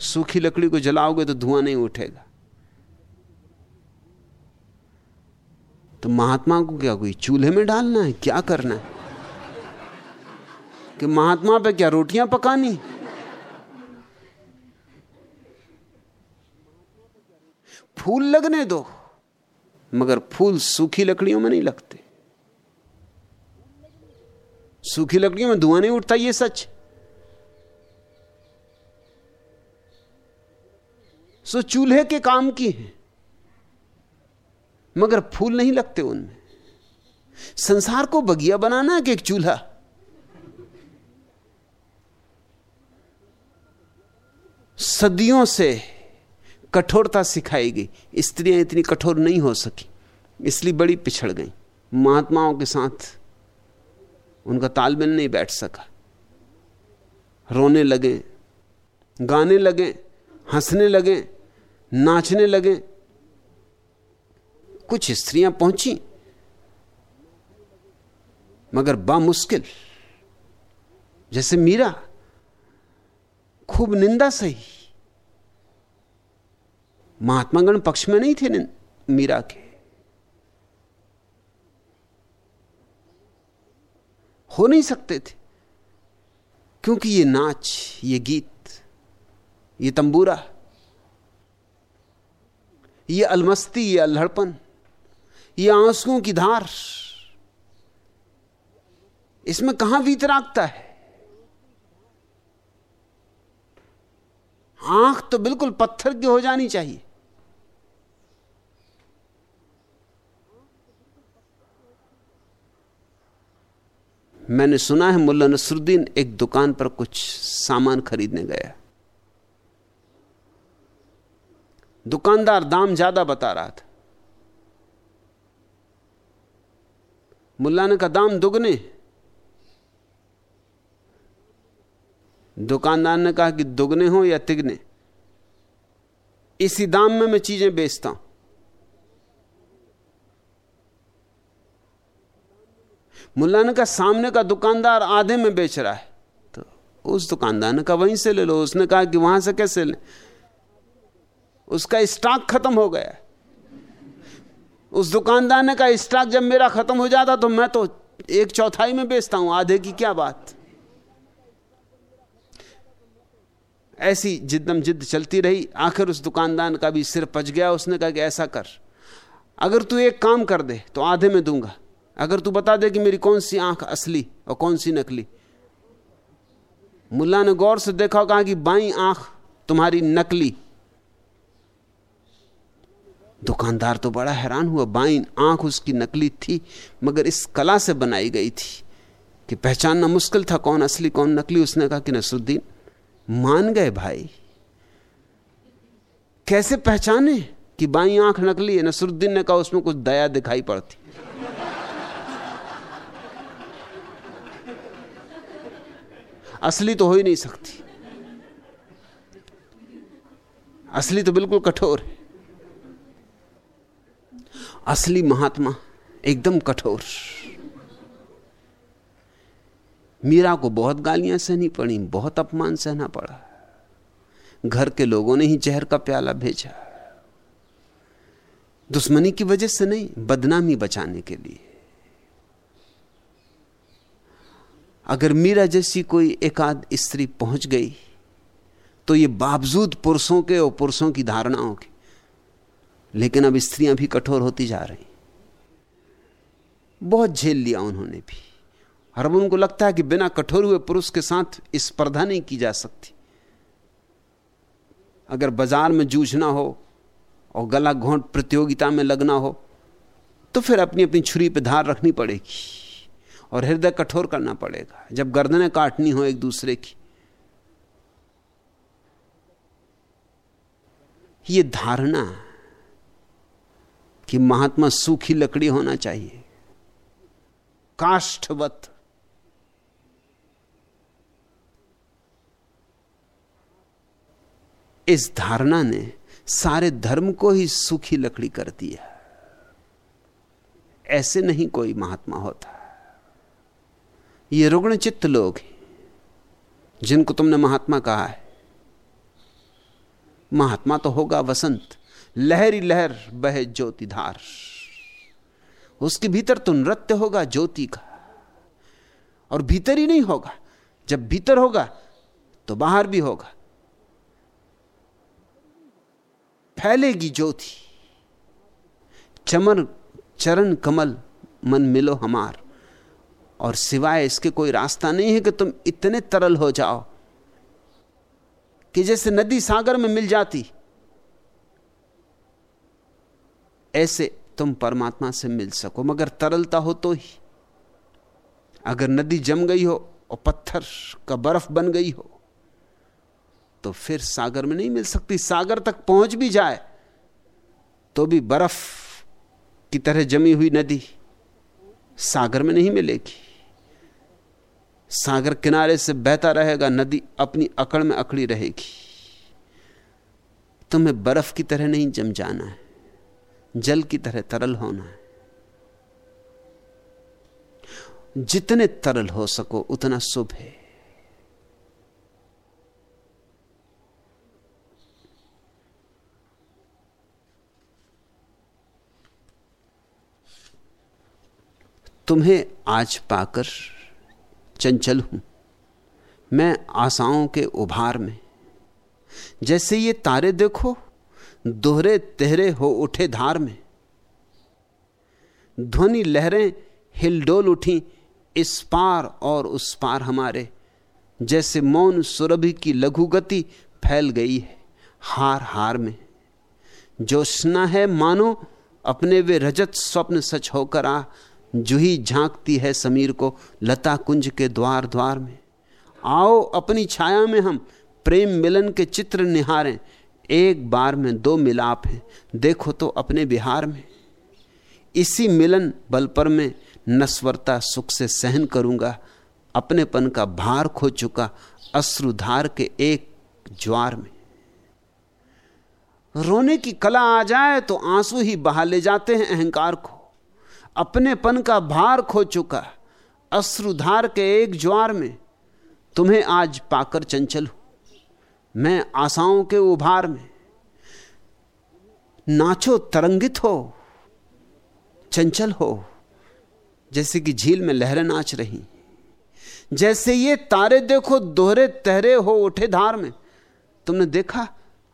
सूखी लकड़ी को जलाओगे तो धुआँ नहीं उठेगा। तो महात्मा को क्या कोई चूल्हे में डालना है? क्या करना है? कि महात्मा पे क्या रोटियाँ पकानी? फूल लगने दो, मगर फूल सूखी लकड़ियों में नहीं लगते। सूखी लकड़ियों में धुआँ नहीं उठता ये सच। सो चूल्हे के काम की है। मगर फूल नहीं लगते उनमें। संसार को बगिया बनाना है कि एक चूल्हा? सदियों से कठोरता सिखाई गई। स्त्रियाँ इतनी कठोर नहीं हो सकी, इसलिए बड़ी पिछड़ गई। महात्माओं के साथ उनका तालमेल नहीं बैठ सका। रोने लगे, गाने लगे, हंसने लगे नाचने लगे। कुछ स्त्रियाँ पहुँची, मगर बामुश्किल। जैसे मीरा, खूब निंदा सही। महात्मागण पक्ष में नहीं थे मीरा के। हो नहीं सकते थे, क्योंकि ये नाच, ये गीत, ये तंबूरा ये अलमस्ती, ये अल्हड़पन, ये आंसुओं की धार। इसमें कहाँ वीतरागता है? आँख तो बिल्कुल पत्थर की हो जानी चाहिए। मैंने सुना है मुल्ला नसरुद्दीन एक दुकान पर कुछ सामान खरीदने गया। दुकानदार दाम ज़्यादा बता रहा था। मुल्ला ने कहा, दाम दुगने। दुकानदार ने कहा कि दुगने हो या तिगने। इसी दाम में मैं चीज़ें बेचता हूँ। मुल्ला ने कहा, सामने का दुकानदार आधे में बेच रहा है। तो उस दुकानदार ने कहा, वहीं से ले लो। उसने कहा कि, वहाँ से कैसे ले? उसका स्टॉक खत्म हो गया। उस दुकानदार ने कहा, स्टॉक जब मेरा खत्म हो जाता तो मैं तो एक चौथाई में बेचता हूँ, आधे की क्या बात? ऐसी जिद्दम जिद्द चलती रही। आखिर उस दुकानदार का भी सिर पच गया। उसने कहा कि, ऐसा कर, अगर तू एक काम कर दे तो आधे में दूँगा। अगर तू बता दे कि मेरी कौन सी आँख असली और कौन सी नकली? मुल्ला ने गौर से देखा कहा कि, बाई आँख तुम्हारी नकली दुकानदार तो बड़ा हैरान हुआ, बाई आँख उसकी नकली थी, मगर इस कला से बनाई गई थी कि पहचानना मुश्किल था कौन असली, कौन नकली। उसने कहा कि नसरुद्दीन, मान गए भाई। कैसे पहचाने कि बाई आँख नकली है? नसरुद्दीन ने कहा, उसमें कुछ दया दिखाई पड़ती। असली तो हो ही नहीं सकती। असली तो बिल्कुल कठोर है। असली महात्मा एकदम कठोर। मीरा को बहुत गालियाँ सहनी पड़ी, बहुत अपमान सहना पड़ा। घर के लोगों ने ही जहर का प्याला भेजा। दुश्मनी की वजह से नहीं, बदनामी बचाने के लिए। अगर मीरा जैसी कोई एकाध स्त्री पहुँच गई तो ये बावजूद पुरुषों के और पुरुषों की धारणाओं के लेकिन अब स्त्रियाँ भी कठोर होती जा रही बहुत झेल लिया उन्होंने भी। और अब उनको लगता है कि बिना कठोर हुए पुरुष के साथ स्पर्धा नहीं की जा सकती। अगर बाज़ार में जूझना हो और गला घोंट प्रतियोगिता में लगना हो तो फिर अपनी अपनी छुरी पर धार रखनी पड़ेगी और हृदय कठोर करना पड़ेगा। जब गर्दनें काटनी हो एक दूसरे की, ये धारणा कि महात्मा सूखी लकड़ी होना चाहिए। काष्ठवत। इस धारणा ने सारे धर्म को ही सूखी लकड़ी कर दिया। ऐसे नहीं कोई महात्मा होता। ये रुग्ण चित्त लोग हैं, जिनको तुमने महात्मा कहा है। महात्मा तो होगा वसंत। लहरी लहर बहे ज्योति धार उसके भीतर तो नृत्य होगा ज्योति का, और भीतर ही नहीं होगा। जब भीतर होगा तो बाहर भी होगा। फैलेगी ज्योति। चमन, चरण, कमल, मन मिलो हमार। और सिवाय इसके कोई रास्ता नहीं है कि तुम इतने तरल हो जाओ, कि जैसे नदी सागर में मिल जाती ऐसे तुम परमात्मा से मिल सको, मगर तरलता हो तो ही। अगर नदी जम गई हो और पत्थर का बर्फ़ बन गई हो तो फिर सागर में नहीं मिल सकती। सागर तक पहुँच भी जाए तो भी बर्फ़ की तरह जमी हुई नदी सागर में नहीं मिलेगी। सागर किनारे से बहता रहेगा, नदी अपनी अकड़ में अकड़ी रहेगी। तुम्हें बर्फ़ की तरह नहीं जम जाना है। जल की तरह तरल होना है। जितने तरल हो सको, उतना शुभ है। तुम्हें आज पाकर चंचल हूँ। मैं आशाओं के उभार में। जैसे ये तारे देखो दोहरे तेहरे हो उठे धार में। ध्वनि लहरें हिलडोल उठी, इस पार और उस पार हमारे। जैसे मौन सुरभि की लघु गति फैल गई है हार हार में। जोशना है मानो, अपने वे रजत स्वप्न सच होकर आ। जूही झांकती है समीर को लता कुंज के द्वार द्वार में। आओ अपनी छाया में हम, प्रेम मिलन के चित्र निहारें। एक बार में दो मिलाप हैं। देखो तो अपने बिहार में। इसी मिलन बल पर मैं नस्वरता सुख से सहन करूँगा। अपनेपन का भार खो चुका अश्रुधार के एक ज्वार में। रोने की कला आ जाए तो आँसू ही बहा ले जाते हैं अहंकार को। अपनेपन का भार खो चुका अश्रुधार के एक ज्वार में। तुम्हें आज पाकर चंचल हूँ। मैं आशाओं के उभार में नाचो, तरंगित हो, चंचल हो, जैसे कि झील में लहरें नाच रही। जैसे ये तारे देखो, दोहरे तहरे हो उठे धार में। तुमने देखा,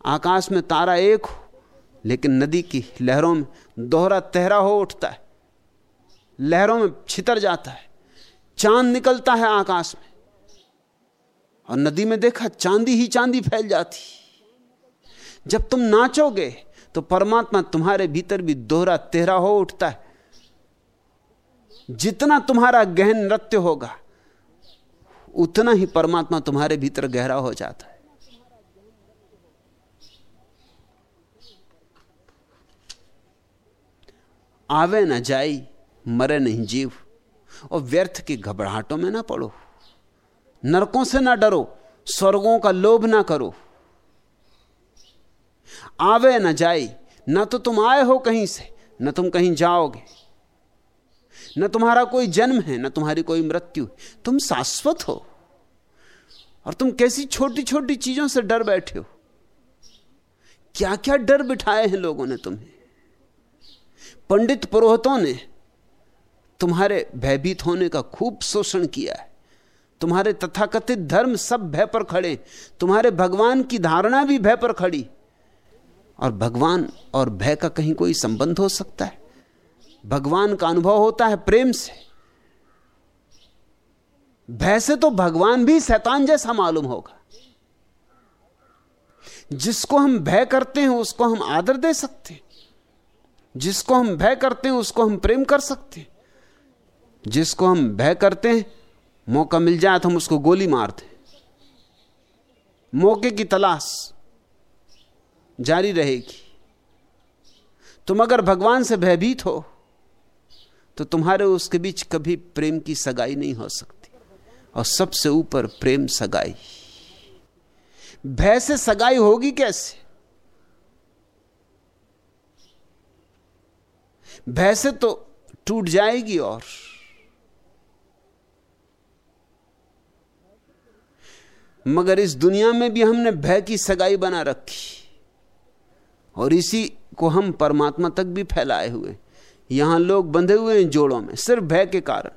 आकाश में तारा एक हो, लेकिन नदी की लहरों में दोहरा तहरा हो उठता है। लहरों में छितर जाता है, चाँद निकलता है आकाश में। और नदी में देखा चांदी ही चांदी फैल जाती। जब तुम नाचोगे तो परमात्मा तुम्हारे भीतर भी दोहरा तेहरा हो उठता है। जितना तुम्हारा गहन नृत्य होगा, उतना ही परमात्मा तुम्हारे भीतर गहरा हो जाता है। आवे ना जाई, मरे नहीं जीव, और व्यर्थ की घबराहटों में ना पड़ो। नरकों से ना डरो, स्वर्गों का लोभ ना करो। आवे ना जाई ना तो तुम आए हो कहीं से, न तुम कहीं जाओगे। न तुम्हारा कोई जन्म है, न तुम्हारी कोई मृत्यु तुम शाश्वत हो। और तुम कैसी छोटी छोटी चीज़ों से डर बैठे हो। क्या क्या डर बिठाए हैं लोगों ने तुम्हें? पंडित पुरोहितों ने तुम्हारे भयभीत होने का खूब शोषण किया है। तुम्हारे तथाकथित धर्म सब भय पर खड़े, तुम्हारे भगवान की धारणा भी भय पर खड़ी। और भगवान और भय का कहीं कोई संबंध हो सकता है? भगवान का अनुभव होता है प्रेम से। भय से तो भगवान भी शैतान जैसा मालूम होगा। जिसको हम भय करते हैं, उसको हम आदर दे सकते। हैं जिसको हम भय करते हैं, उसको हम प्रेम कर सकते। हैं जिसको हम भय करते हैं मौका मिल जाए तो हम उसको गोली मारते मौके की तलाश जारी रहेगी। तुम अगर भगवान से भयभीत हो तो तुम्हारे उसके बीच कभी प्रेम की सगाई नहीं हो सकती। और सबसे ऊपर प्रेम सगाई। भय से सगाई होगी कैसे? भय से तो टूट जाएगी और। मगर इस दुनिया में भी हमने भय की सगाई बना रखी। और इसी को हम परमात्मा तक भी फैलाए हुए यहाँ लोग बंधे हुए हैं जोड़ों में, सिर्फ़ भय के कारण।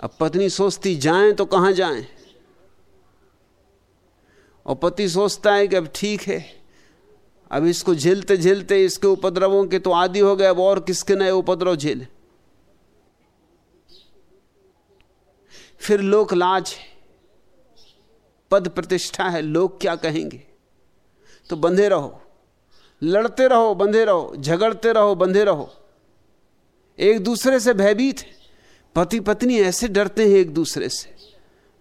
अब पत्नी सोचती, जाएँ तो कहाँ जाएँ? और पति सोचता है कि अब ठीक है। अब इसको झेलते झेलते इसके उपद्रवों के तो आदि हो गए, अब और किसके नए उपद्रव झेले? फिर लोक लाज है। पद प्रतिष्ठा है, लोग क्या कहेंगे? तो बंधे रहो। लड़ते रहो, बंधे रहो। झगड़ते रहो, बंधे रहो। एक दूसरे से भयभीत है। पति पत्नी ऐसे डरते हैं एक दूसरे से।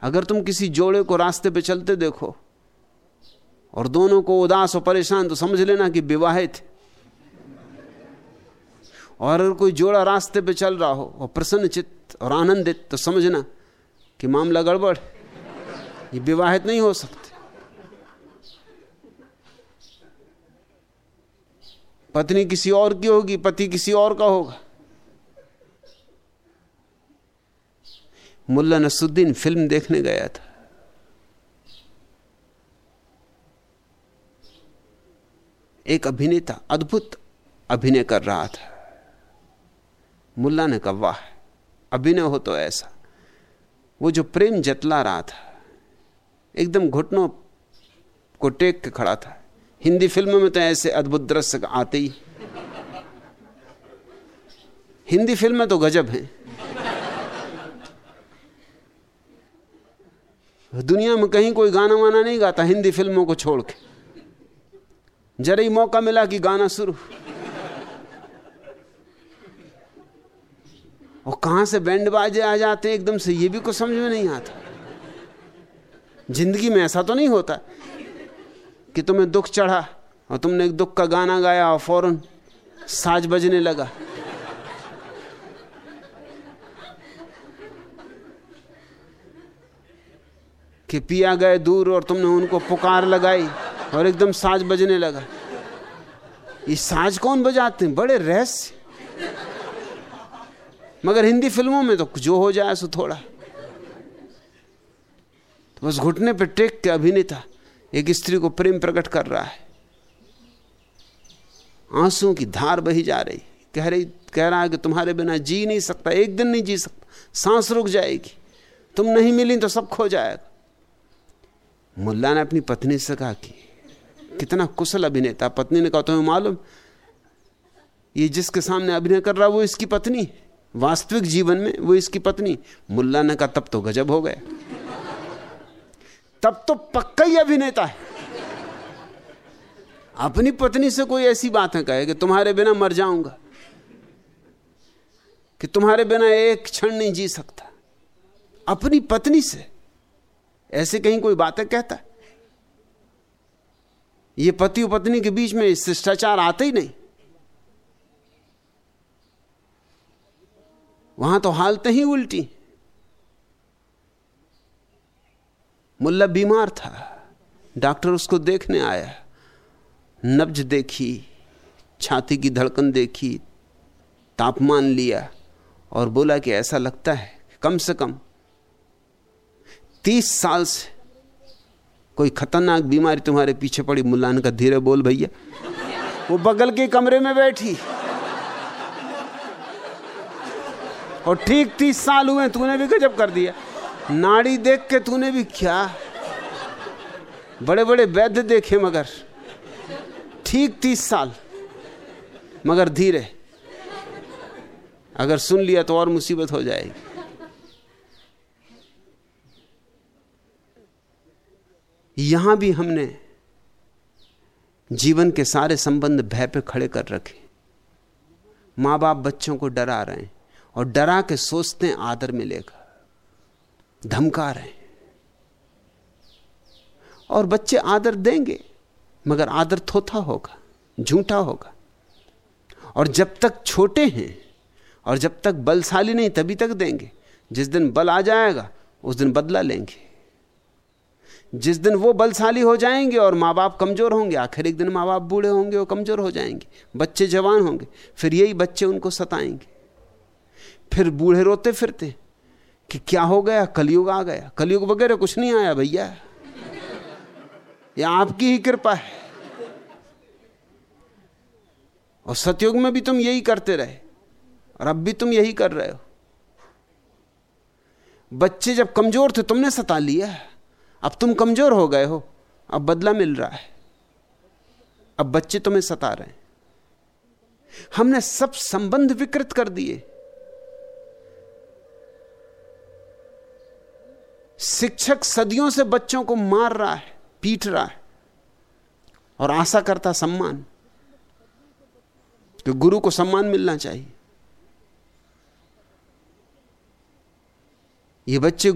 अगर तुम किसी जोड़े को रास्ते पे चलते देखो और दोनों को उदास और परेशान तो समझ लेना कि विवाहित और अगर कोई जोड़ा रास्ते पे चल रहा हो और प्रसन्न चित्त और आनंदित तो समझना कि मामला गड़बड़। ये विवाहित नहीं हो सकते। पत्नी किसी और की होगी, पति किसी और का होगा। मुल्ला नसुद्दीन फ़िल्म देखने गया था। एक अभिनेता, अद्भुत अभिनय कर रहा था। मुल्ला ने कहा, वाह, अभिनय हो तो ऐसा। वो जो प्रेम जतला रहा था, एकदम घुटनों को टेक के खड़ा था। हिंदी फ़िल्मों में तो ऐसे अद्भुत दृश्य आते ही। हिंदी फ़िल्में तो गजब हैं। दुनिया में कहीं कोई गाना वाना नहीं गाता, हिंदी फ़िल्मों को छोड़ के। जरा ही मौका मिला कि गाना शुरू। और कहाँ से बैंड बाजे आ जाते हैं एकदम से, ये भी कुछ समझ में नहीं आता। ज़िंदगी में ऐसा तो नहीं होता कि तुम्हें दुख चढ़ा और तुमने एक दुख का गाना गाया और फ़ौरन साज बजने लगा। कि पिया गए दूर और तुमने उनको पुकार लगाई और एकदम साज बजने लगा। ये साज कौन बजाते हैं? बड़े रहस्य। मगर हिंदी फ़िल्मों में तो जो हो जाए सो थोड़ा। तो बस घुटने पे टेक के अभिनेता एक स्त्री को प्रेम प्रकट कर रहा है। आंसुओं की धार बही जा रही। कह रही, कह रहा है कि तुम्हारे बिना जी नहीं सकता, एक दिन नहीं जी सकता, सांस रुक जाएगी। तुम नहीं मिली तो सब खो जाएगा। मुल्ला ने अपनी पत्नी से कहा कि कितना कुशल अभिनेता। पत्नी ने कहा, तुम्हें मालूम, ये जिसके सामने अभिनय कर रहा वो इसकी पत्नी वास्तविक जीवन में वो इसकी पत्नी, मुल्ला ने कहा, तब तो गजब हो गया। तब तो पक्का ही अभिनेता है। अपनी पत्नी से कोई ऐसी बात है कहे कि तुम्हारे बिना मर जाऊँगा, कि तुम्हारे बिना एक क्षण नहीं जी सकता। अपनी पत्नी से ऐसे कहीं कोई बातें कहता? है ये पति और पत्नी के बीच में शिष्टाचार आते ही नहीं। वहाँ तो हालत ही उल्टी। मुल्ला बीमार था। डॉक्टर उसको देखने आया। नब्ज देखी, छाती की धड़कन देखी, तापमान लिया और बोला कि ऐसा लगता है, कम से कम तीस साल से कोई खतरनाक बीमारी तुम्हारे पीछे पड़ी। मुल्लान का धीरे बोल भैया। वो बगल के कमरे में बैठी। और ठीक तीस साल हुए तूने भी गजब कर दिया। नाड़ी देख के तूने भी क्या? बड़े बड़े वैद्य देखे मगर। ठीक तीस साल, मगर धीरे। अगर सुन लिया तो और मुसीबत हो जाएगी। यहाँ भी हमने जीवन के सारे संबंध भय पे खड़े कर रखे। माँ बाप बच्चों को डरा रहे हैं। और डरा के सोचते हैं, आदर मिलेगा। धमका रहे हैं। और बच्चे आदर देंगे, मगर आदर थोथा होगा, झूठा होगा। और जब तक छोटे हैं, और जब तक बलशाली नहीं, तभी तक देंगे। जिस दिन बल आ जाएगा, उस दिन बदला लेंगे। जिस दिन वो बलशाली हो जाएँगे और माँ बाप कमज़ोर होंगे, आखिर एक दिन माँ बाप बूढ़े होंगे और कमज़ोर हो जाएँगे। बच्चे जवान होंगे, फिर यही बच्चे उनको सताएँगे। फिर बूढ़े रोते फिरते कि क्या हो गया? कलयुग आ गया। कलयुग वगैरह कुछ नहीं आया भैया। ये आपकी ही कृपा है। और सतयुग में भी तुम यही करते रहे और अब भी तुम यही कर रहे हो। बच्चे जब कमज़ोर थे, तुमने सता लिया अब तुम कमज़ोर हो गए हो। अब बदला मिल रहा है। अब बच्चे तुम्हें सता रहे हैं। हमने सब संबंध विकृत कर दिए। शिक्षक सदियों से बच्चों को मार रहा है, पीट रहा है और आशा करता सम्मान। कि गुरु को सम्मान मिलना चाहिए। ये बच्चे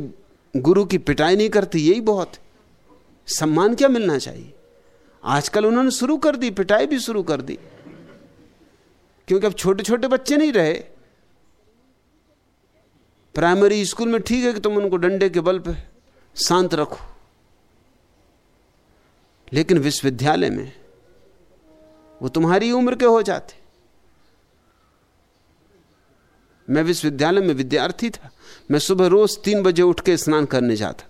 गुरु की पिटाई नहीं करते, यही बहुत सम्मान क्या मिलना चाहिए? आजकल उन्होंने शुरू कर दी, पिटाई भी शुरू कर दी। क्योंकि अब छोटे छोटे बच्चे नहीं रहे। प्राइमरी स्कूल में ठीक है कि तुम उनको डंडे के बल पे शांत रखो। लेकिन विश्वविद्यालय में वो तुम्हारी उम्र के हो जाते। मैं विश्वविद्यालय में विद्यार्थी था। मैं सुबह रोज तीन बजे उठ के स्नान करने जाता।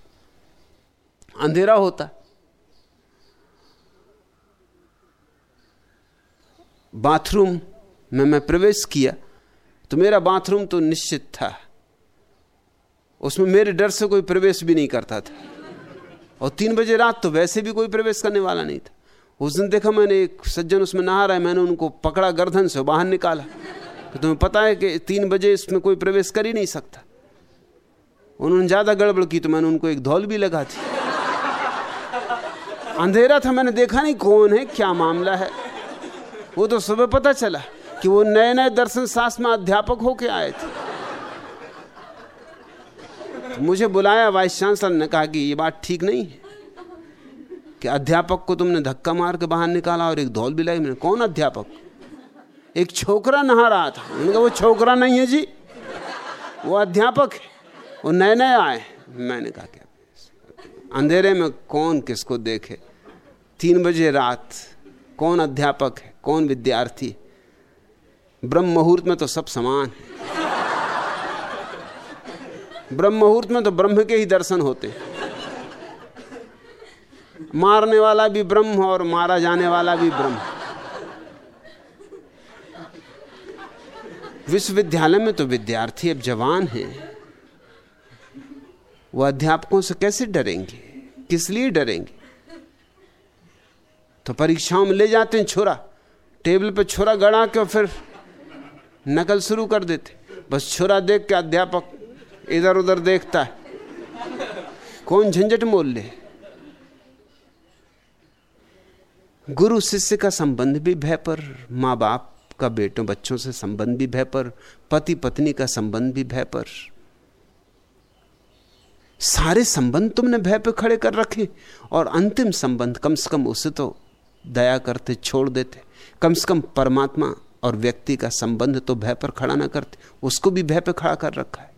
अंधेरा होता। बाथरूम में मैं प्रवेश किया तो मेरा बाथरूम तो निश्चित था। उसमें मेरे डर से कोई प्रवेश भी नहीं करता था। और तीन बजे रात तो वैसे भी कोई प्रवेश करने वाला नहीं था। उस दिन देखा मैंने एक सज्जन उसमें नहा रहा है, मैंने उनको पकड़ा गर्दन से बाहर निकाला। कि तुम्हें पता है कि तीन बजे इसमें कोई प्रवेश कर ही नहीं सकता। उन्होंने ज़्यादा गड़बड़ की तो मैंने उनको एक धौल भी लगा दी। अंधेरा था, मैंने देखा नहीं कौन है, क्या मामला है। वो तो सुबह पता चला कि वो नए नए दर्शन शास्त्र में अध्यापक होके आए थे। तो मुझे बुलाया वाइस चांसलर ने कहा कि ये बात ठीक नहीं है। कि अध्यापक को तुमने धक्का मार के बाहर निकाला और एक धौल भी लाई मैंने। कौन अध्यापक? एक छोकरा नहा रहा था। उन्होंने कहा, वो छोकरा नहीं है जी, वो अध्यापक है, वो नए नए आए मैंने कहा, क्या अंधेरे में कौन किसको देखे? तीन बजे रात, कौन अध्यापक है, कौन विद्यार्थी ब्रह्म मुहूर्त में तो सब समान है। ब्रह्म मुहूर्त में तो ब्रह्म के ही दर्शन होते। मारने वाला भी ब्रह्म और मारा जाने वाला भी ब्रह्म। विश्वविद्यालय में तो विद्यार्थी अब जवान हैं। वो अध्यापकों से कैसे डरेंगे? किस लिए डरेंगे? तो परीक्षाओं में ले जाते हैं छोरा। टेबल पे छोरा गड़ा के और फिर नकल शुरू कर देते। बस छोरा देख के अध्यापक इधर उधर देखता है। कौन झंझट मोल ले? गुरु शिष्य का संबंध भी भय पर माँ बाप का बेटों बच्चों से संबंध भी भय पर पति पत्नी का संबंध भी भय पर। सारे संबंध तुमने भय पे खड़े कर रखे, और अंतिम संबंध कम से कम उसे तो दया करते, छोड़ देते। कम से कम परमात्मा और व्यक्ति का संबंध तो भय पर खड़ा ना करते, उसको भी भय पे खड़ा कर रखा है।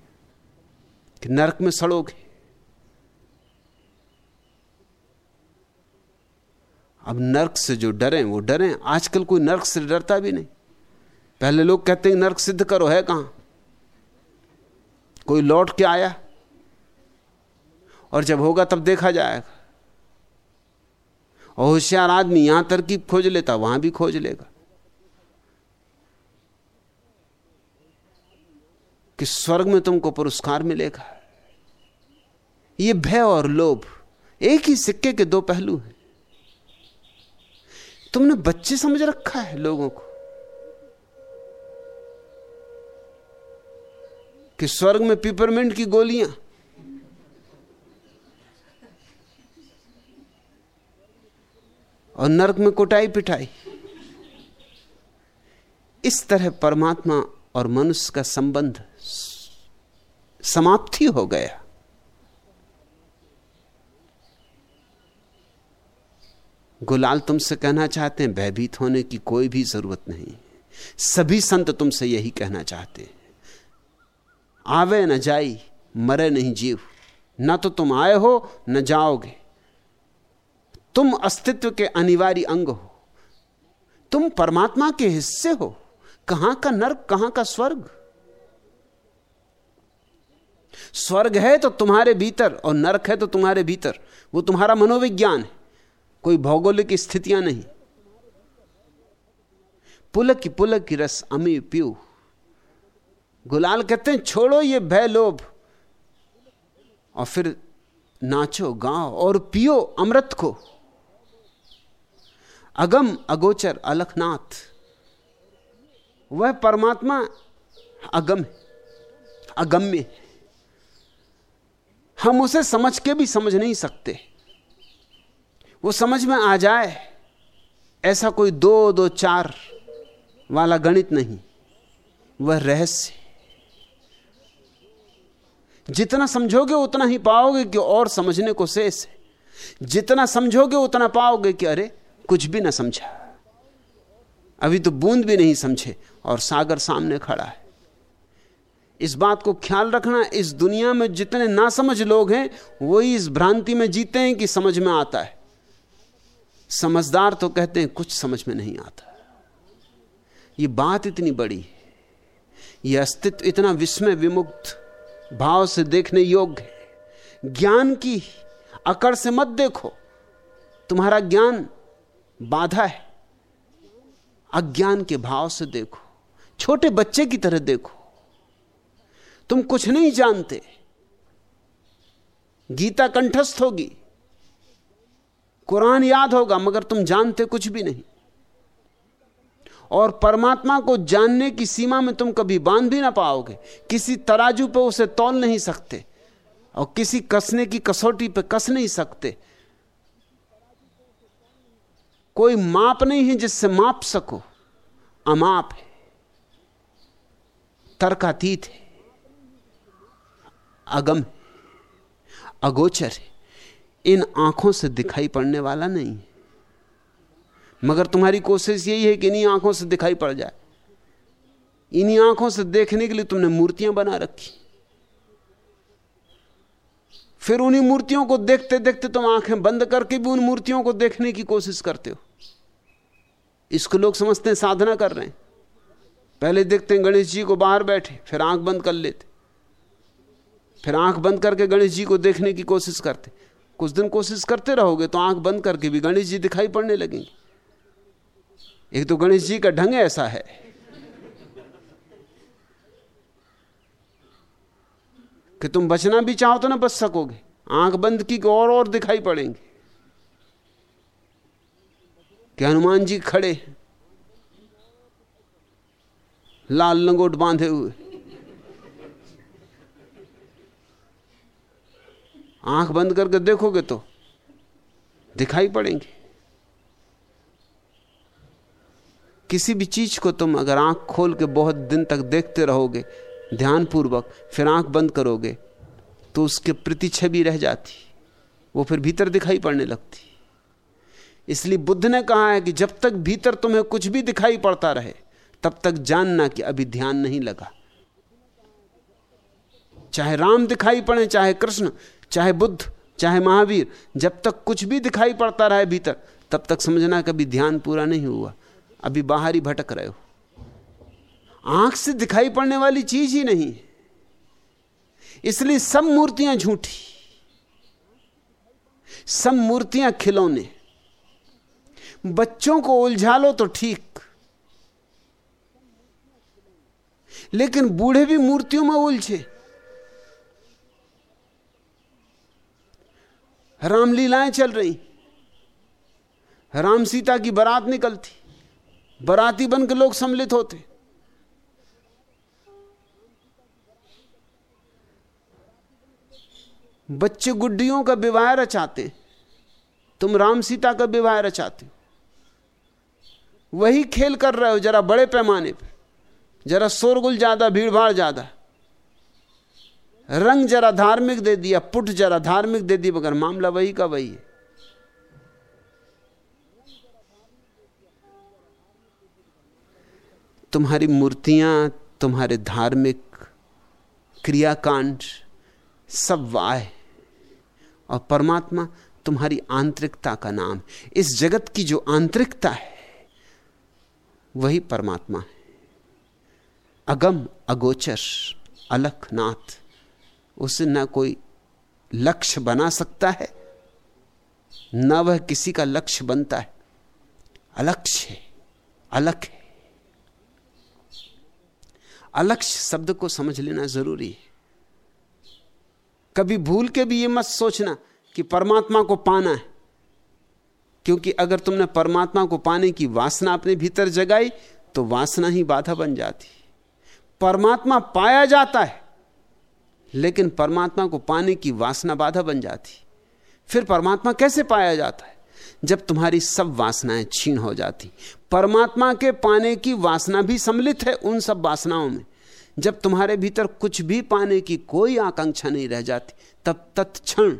कि नरक में सड़ोगे अब नरक से जो डरे, वो डरे। आजकल कोई नरक से डरता भी नहीं। पहले लोग कहते हैं नरक सिद्ध करो, है कहाँ? कोई लौट के आया और जब होगा तब देखा जाएगा। और होशियार आदमी यहाँ तरकीब खोज लेता, वहाँ भी खोज लेगा। कि स्वर्ग में तुमको पुरस्कार मिलेगा। ये भय और लोभ एक ही सिक्के के दो पहलू हैं। तुमने बच्चे समझ रखा है लोगों को कि स्वर्ग में पिपरमेंट की गोलियाँ। और नरक में कुटाई पिटाई। इस तरह परमात्मा और मनुष्य का संबंध समाप्ति हो गया। गुलाल तुमसे कहना चाहते हैं, भयभीत होने की कोई भी ज़रूरत नहीं। सभी संत तुमसे यही कहना चाहते हैं। आवे न जाई, मरे नहीं जीव। ना तो तुम आए हो, न जाओगे। तुम अस्तित्व के अनिवार्य अंग हो। तुम परमात्मा के हिस्से हो। कहाँ का नर्क, कहाँ का स्वर्ग? स्वर्ग है तो तुम्हारे भीतर और नरक है तो तुम्हारे भीतर। वो तुम्हारा मनोविज्ञान है। कोई भौगोलिक स्थितियाँ नहीं। पुलक की पुलक की रस अमी पीऊ गुलाल कहते हैं, छोड़ो ये भय लोभ। और फिर नाचो, गाओ और पियो अमृत को। अगम अगोचर अलखनाथ। वह परमात्मा अगम अगम्य हम उसे समझ के भी समझ नहीं सकते। वो समझ में आ जाए, ऐसा कोई दो दो, चार वाला गणित नहीं। वह रहस्य। जितना समझोगे उतना ही पाओगे कि और समझने को शेष है। जितना समझोगे उतना पाओगे कि अरे, कुछ भी ना समझा। अभी तो बूंद भी नहीं समझे और सागर सामने खड़ा है। इस बात को ख्याल रखना, इस दुनिया में जितने नासमझ लोग हैं वही इस भ्रांति में जीते हैं कि समझ में आता है। समझदार तो कहते हैं, कुछ समझ में नहीं आता। ये बात इतनी बड़ी है। ये अस्तित्व इतना विस्मय विमुक्त भाव से देखने योग्य है। ज्ञान की अकड़ से मत देखो। तुम्हारा ज्ञान बाधा है। अज्ञान के भाव से देखो। छोटे बच्चे की तरह देखो। तुम कुछ नहीं जानते। गीता कंठस्थ होगी। कुरान याद होगा, मगर तुम जानते कुछ भी नहीं। और परमात्मा को जानने की सीमा में तुम कभी बाँध भी ना पाओगे। किसी तराजू पे उसे तौल नहीं सकते, और किसी कसने की कसौटी पे कस नहीं सकते। कोई माप नहीं है जिससे माप सको। अमाप है, तर्कातीत है। अगम है अगोचर है इन आँखों से दिखाई पड़ने वाला नहीं। है मगर तुम्हारी कोशिश यही है कि इन्हीं आँखों से दिखाई पड़ जाए। इन्हीं आँखों से देखने के लिए तुमने मूर्तियाँ बना रखी। फिर उन्हीं मूर्तियों को देखते देखते तुम आँखें बंद करके भी उन मूर्तियों को देखने की कोशिश करते हो। इसको लोग समझते हैं, साधना कर रहे हैं। पहले देखते हैं, गणेश जी को बाहर बैठे, फिर आँख बंद कर लेते। फिर आँख बंद करके गणेश जी को देखने की कोशिश करते। कुछ दिन कोशिश करते रहोगे तो आँख बंद करके भी गणेश जी दिखाई पड़ने लगेंगे। एक तो गणेश जी का ढंग ऐसा है। कि तुम बचना भी चाहो तो ना बच सकोगे। आँख बंद की और और दिखाई पड़ेंगे। कि हनुमान जी खड़े लाल लंगोट बांधे हुए। आँख बंद करके देखोगे तो दिखाई पड़ेंगे। किसी भी चीज़ को तुम अगर आँख खोल के बहुत दिन तक देखते रहोगे, ध्यानपूर्वक फिर आँख बंद करोगे तो उसके प्रति छवि रह जाती, वो फिर भीतर दिखाई पड़ने लगती। इसलिए बुद्ध ने कहा है कि जब तक भीतर तुम्हें कुछ भी दिखाई पड़ता रहे, तब तक जानना कि अभी ध्यान नहीं लगा। चाहे राम दिखाई पड़े, चाहे कृष्ण चाहे बुद्ध, चाहे महावीर, जब तक कुछ भी दिखाई पड़ता रहे भीतर, तब तक समझना कभी ध्यान पूरा नहीं हुआ। अभी बाहर ही भटक रहे हो। आँख से दिखाई पड़ने वाली चीज़ ही नहीं। इसलिए सब मूर्तियाँ झूठी। सब मूर्तियाँ खिलौने। बच्चों को उलझा लो तो ठीक। लेकिन बूढ़े भी मूर्तियों में उलझे। रामलीलाएँ चल रही। राम सीता की बारात निकलती। बराती बन के लोग सम्मिलित होते। बच्चे गुड्डियों का विवाह रचाते। तुम राम सीता का विवाह रचाते हो। वही खेल कर रहे हो जरा बड़े पैमाने पर जरा शोरगुल ज़्यादा भीड़ भाड़ ज़्यादा। रंग जरा धार्मिक दे दिया, पुट जरा धार्मिक दे दी, मगर मामला वही का वही है। तुम्हारी मूर्तियाँ, तुम्हारे धार्मिक क्रियाकांड सब वाह और परमात्मा तुम्हारी आंतरिकता का नाम इस जगत की जो आंतरिकता है, वही परमात्मा है। अगम अगोचर अलखनाथ। उसे ना कोई लक्ष्य बना सकता है, न वह किसी का लक्ष्य बनता है। अलक्ष्य है अलख है। अलक्ष्य शब्द को समझ लेना ज़रूरी है। कभी भूल के भी ये मत सोचना कि परमात्मा को पाना है, क्योंकि अगर तुमने परमात्मा को पाने की वासना अपने भीतर जगाई तो वासना ही बाधा बन जाती। परमात्मा पाया जाता है लेकिन परमात्मा को पाने की वासना बाधा बन जाती। फिर परमात्मा कैसे पाया जाता है? जब तुम्हारी सब वासनाएँ छीन हो जाती। परमात्मा के पाने की वासना भी सम्मिलित है उन सब वासनाओं में। जब तुम्हारे भीतर कुछ भी पाने की कोई आकांक्षा नहीं रह जाती, तब तत्क्षण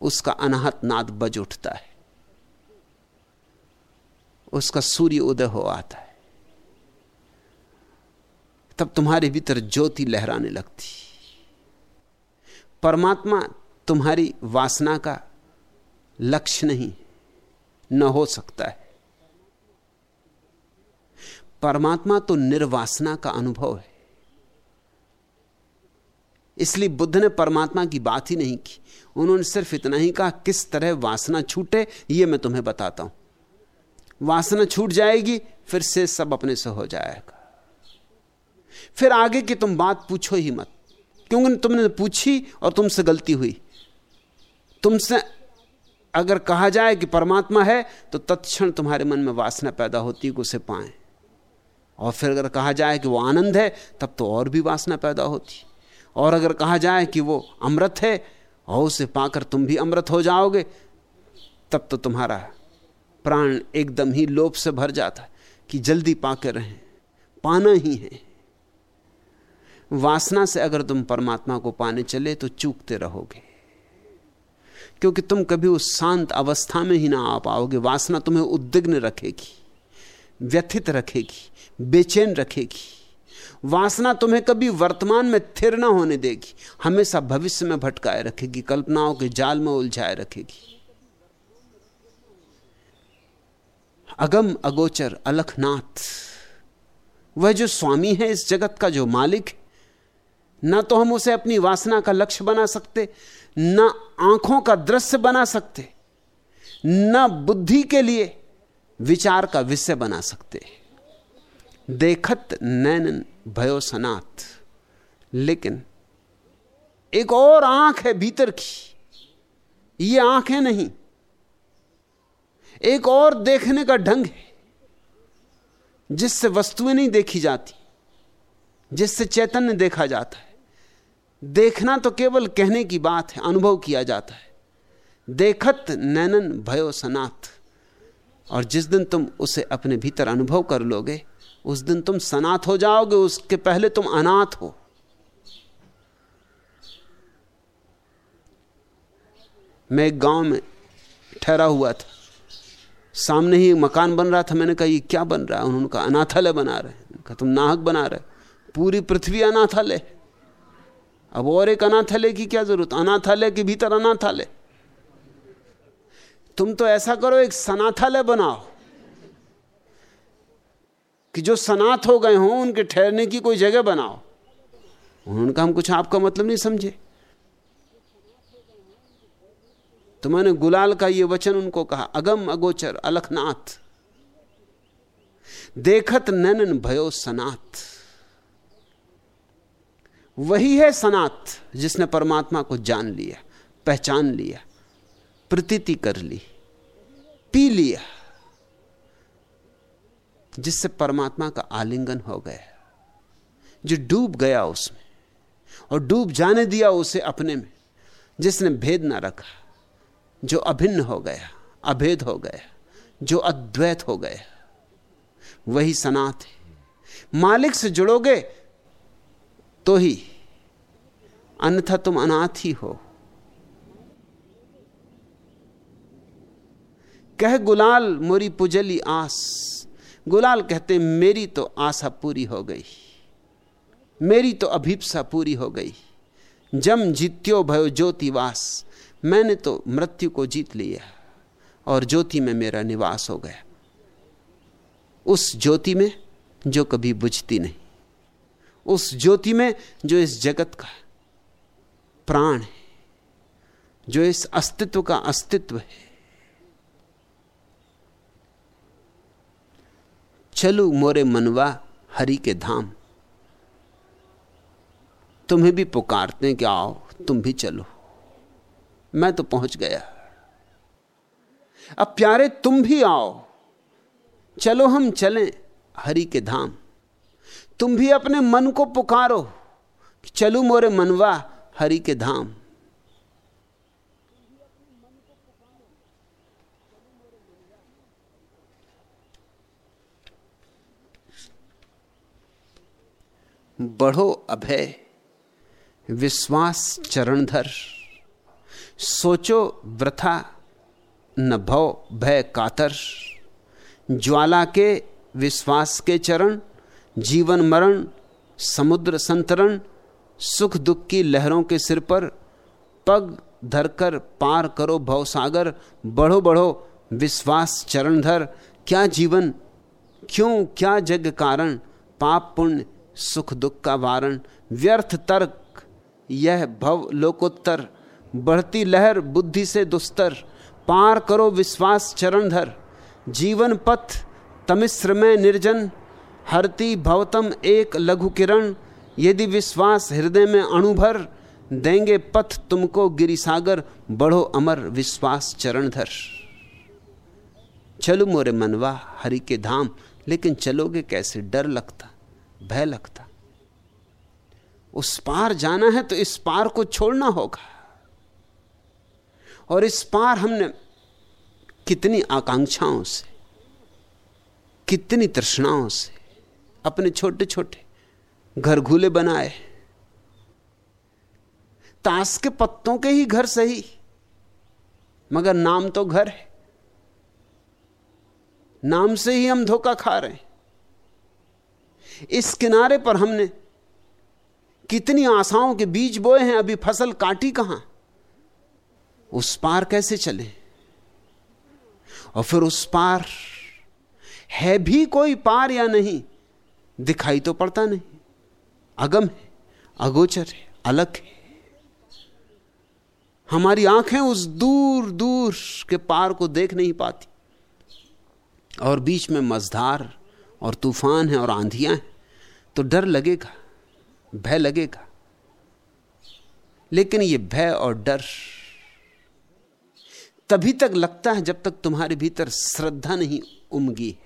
उसका अनाहत नाद बज उठता है। उसका सूर्य उदय हो आता है। तब तुम्हारे भीतर ज्योति लहराने लगती। परमात्मा तुम्हारी वासना का लक्ष्य नहीं, न हो सकता है। परमात्मा तो निर्वासना का अनुभव है। इसलिए बुद्ध ने परमात्मा की बात ही नहीं की। उन्होंने सिर्फ़ इतना ही कहा, किस तरह वासना छूटे यह मैं तुम्हें बताता हूँ। वासना छूट जाएगी, फिर से सब अपने से हो जाएगा। फिर आगे की तुम बात पूछो ही मत। क्योंकि तुमने पूछी और तुमसे गलती हुई। तुमसे अगर कहा जाए कि परमात्मा है तो तत्क्षण तुम्हारे मन में वासना पैदा होती है कि उसे पाए। और फिर अगर कहा जाए कि वो आनंद है, तब तो और भी वासना पैदा होती। और अगर कहा जाए कि वो अमृत है, और उसे पाकर तुम भी अमृत हो जाओगे, तब तो तुम्हारा प्राण एकदम ही लोभ से भर जाता कि जल्दी पाके रहें। पाना ही है। वासना से अगर तुम परमात्मा को पाने चले तो चूकते रहोगे। क्योंकि तुम कभी उस शांत अवस्था में ही ना आ पाओगे। वासना तुम्हें उद्विग्न रखेगी, व्यथित रखेगी, बेचैन रखेगी। वासना तुम्हें कभी वर्तमान में थिर ना होने देगी, हमेशा भविष्य में भटकाए रखेगी, कल्पनाओं के जाल में उलझाए रखेगी। अगम अगोचर अलखनाथ, वह जो स्वामी है इस जगत का जो मालिक है ना तो हम उसे अपनी वासना का लक्ष्य बना सकते, न आँखों का दृश्य बना सकते, न बुद्धि के लिए विचार का विषय बना सकते। देखत नैनन भयो सनात। लेकिन एक और आँख है भीतर की, ये आँखें नहीं, एक और देखने का ढंग है, जिससे वस्तुएँ नहीं देखी जाती, जिससे चैतन्य देखा जाता है। देखना तो केवल कहने की बात है, अनुभव किया जाता है। देखत नैनन भयो सनाथ और जिस दिन तुम उसे अपने भीतर अनुभव कर लोगे, उस दिन तुम सनाथ हो जाओगे, उसके पहले तुम अनाथ हो। मैं एक गाँव में ठहरा हुआ था। सामने ही मकान बन रहा था, मैंने कहा, ये क्या बन रहा है? उन्होंने कहा, अनाथालय बना रहे कहा, तुम नाहक बना रहे पूरी पृथ्वी अनाथालय अब और एक अनाथालय की क्या ज़रूरत? अनाथालय के भीतर अनाथालय। तुम तो ऐसा करो, एक सनाथालय बनाओ कि जो सनाथ हो गए हों, उनके ठहरने की कोई जगह बनाओ। उन्होंने कहा, हम कुछ आपका मतलब नहीं समझे। तो मैंने गुलाल का ये वचन उनको कहा, अगम अगोचर अलखनाथ, देखत नैनन भयो सनाथ। वही है सनात, जिसने परमात्मा को जान लिया, पहचान लिया, प्रतीति कर ली, पी लिया, जिससे परमात्मा का आलिंगन हो गया, जो डूब गया उसमें, और डूब जाने दिया उसे अपने में, जिसने भेद ना रखा, जो अभिन्न हो गया, अभेद हो गया, जो अद्वैत हो गया, वही सनात है। मालिक से जुड़ोगे तो ही अन्यथा तुम अनाथ ही हो। कह गुलाल, मोरी पुजली आस। गुलाल कहते, मेरी तो आशा पूरी हो गई। मेरी तो अभिप्सा पूरी हो गई। जम जीत्यो भयो ज्योतिवास मैंने तो मृत्यु को जीत लिया और ज्योति में मेरा निवास हो गया। उस ज्योति में जो कभी बुझती नहीं। उस ज्योति में जो इस जगत का प्राण है, जो इस अस्तित्व का अस्तित्व है। चलू मोरे मनवा हरि के धाम। तुम्हें भी पुकारते हैं कि आओ, तुम भी चलो। मैं तो पहुँच गया। अब प्यारे, तुम भी आओ। चलो हम चलें हरि के धाम। तुम भी अपने मन को पुकारो चलू मोरे मनवा हरि के धाम। बढ़ो अभय, विश्वास चरणधर, सोचो व्रथा न भव भय कातर, ज्वाला के विश्वास के चरण जीवन मरण, समुद्र संतरण, सुख दुख की लहरों के सिर पर पग धरकर पार करो भवसागर बढ़ो बढ़ो विश्वास चरणधर। क्या जीवन, क्यों, क्या जग कारण? पाप पुण्य, सुख दुख का वारण। व्यर्थ तर्क, यह भव लोकोत्तर। बढ़ती लहर बुद्धि से दुस्तर। पार करो विश्वास चरणधर। जीवन पथ, तमिश्र में निर्जन। हरती भवतम एक लघु किरण, यदि विश्वास हृदय में अणुभर, देंगे पथ तुमको गिरिसागर, बढ़ो अमर विश्वास चरण चरणधर। चलो मोरे मनवा हरि के धाम, लेकिन चलोगे कैसे? डर लगता, भय लगता। उस पार जाना है तो इस पार को छोड़ना होगा। और इस पार हमने कितनी आकांक्षाओं से, कितनी तृष्णाओं से अपने छोटे छोटे घर घूले बनाए। ताश के पत्तों के ही घर सही, मगर नाम तो घर है। नाम से ही हम धोखा खा रहे हैं। इस किनारे पर हमने कितनी आशाओं के बीज बोए हैं, अभी फ़सल काटी कहाँ? उस पार कैसे चले? और फिर उस पार है भी कोई पार या नहीं? दिखाई तो पड़ता नहीं। अगम है, अगोचर है, अलग है। हमारी आँखें उस दूर दूर के पार को देख नहीं पाती। और बीच में मझधार और तूफ़ान है और आंधियाँ हैं तो डर लगेगा, भय लगेगा। लेकिन ये भय और डर तभी तक लगता है जब तक तुम्हारे भीतर श्रद्धा नहीं उमगी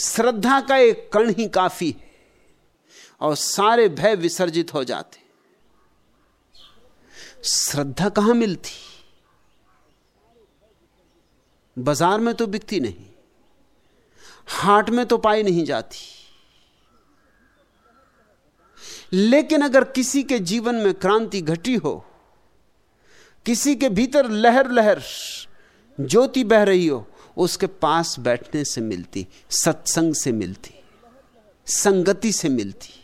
श्रद्धा का एक कण ही काफ़ी है और सारे भय विसर्जित हो जाते श्रद्धा कहाँ मिलती? बाज़ार में तो बिकती नहीं, हाट में तो पाई नहीं जाती। लेकिन अगर किसी के जीवन में क्रांति घटी हो, किसी के भीतर लहर लहर ज्योति बह रही हो उसके पास बैठने से मिलती, सत्संग से मिलती, संगति से मिलती।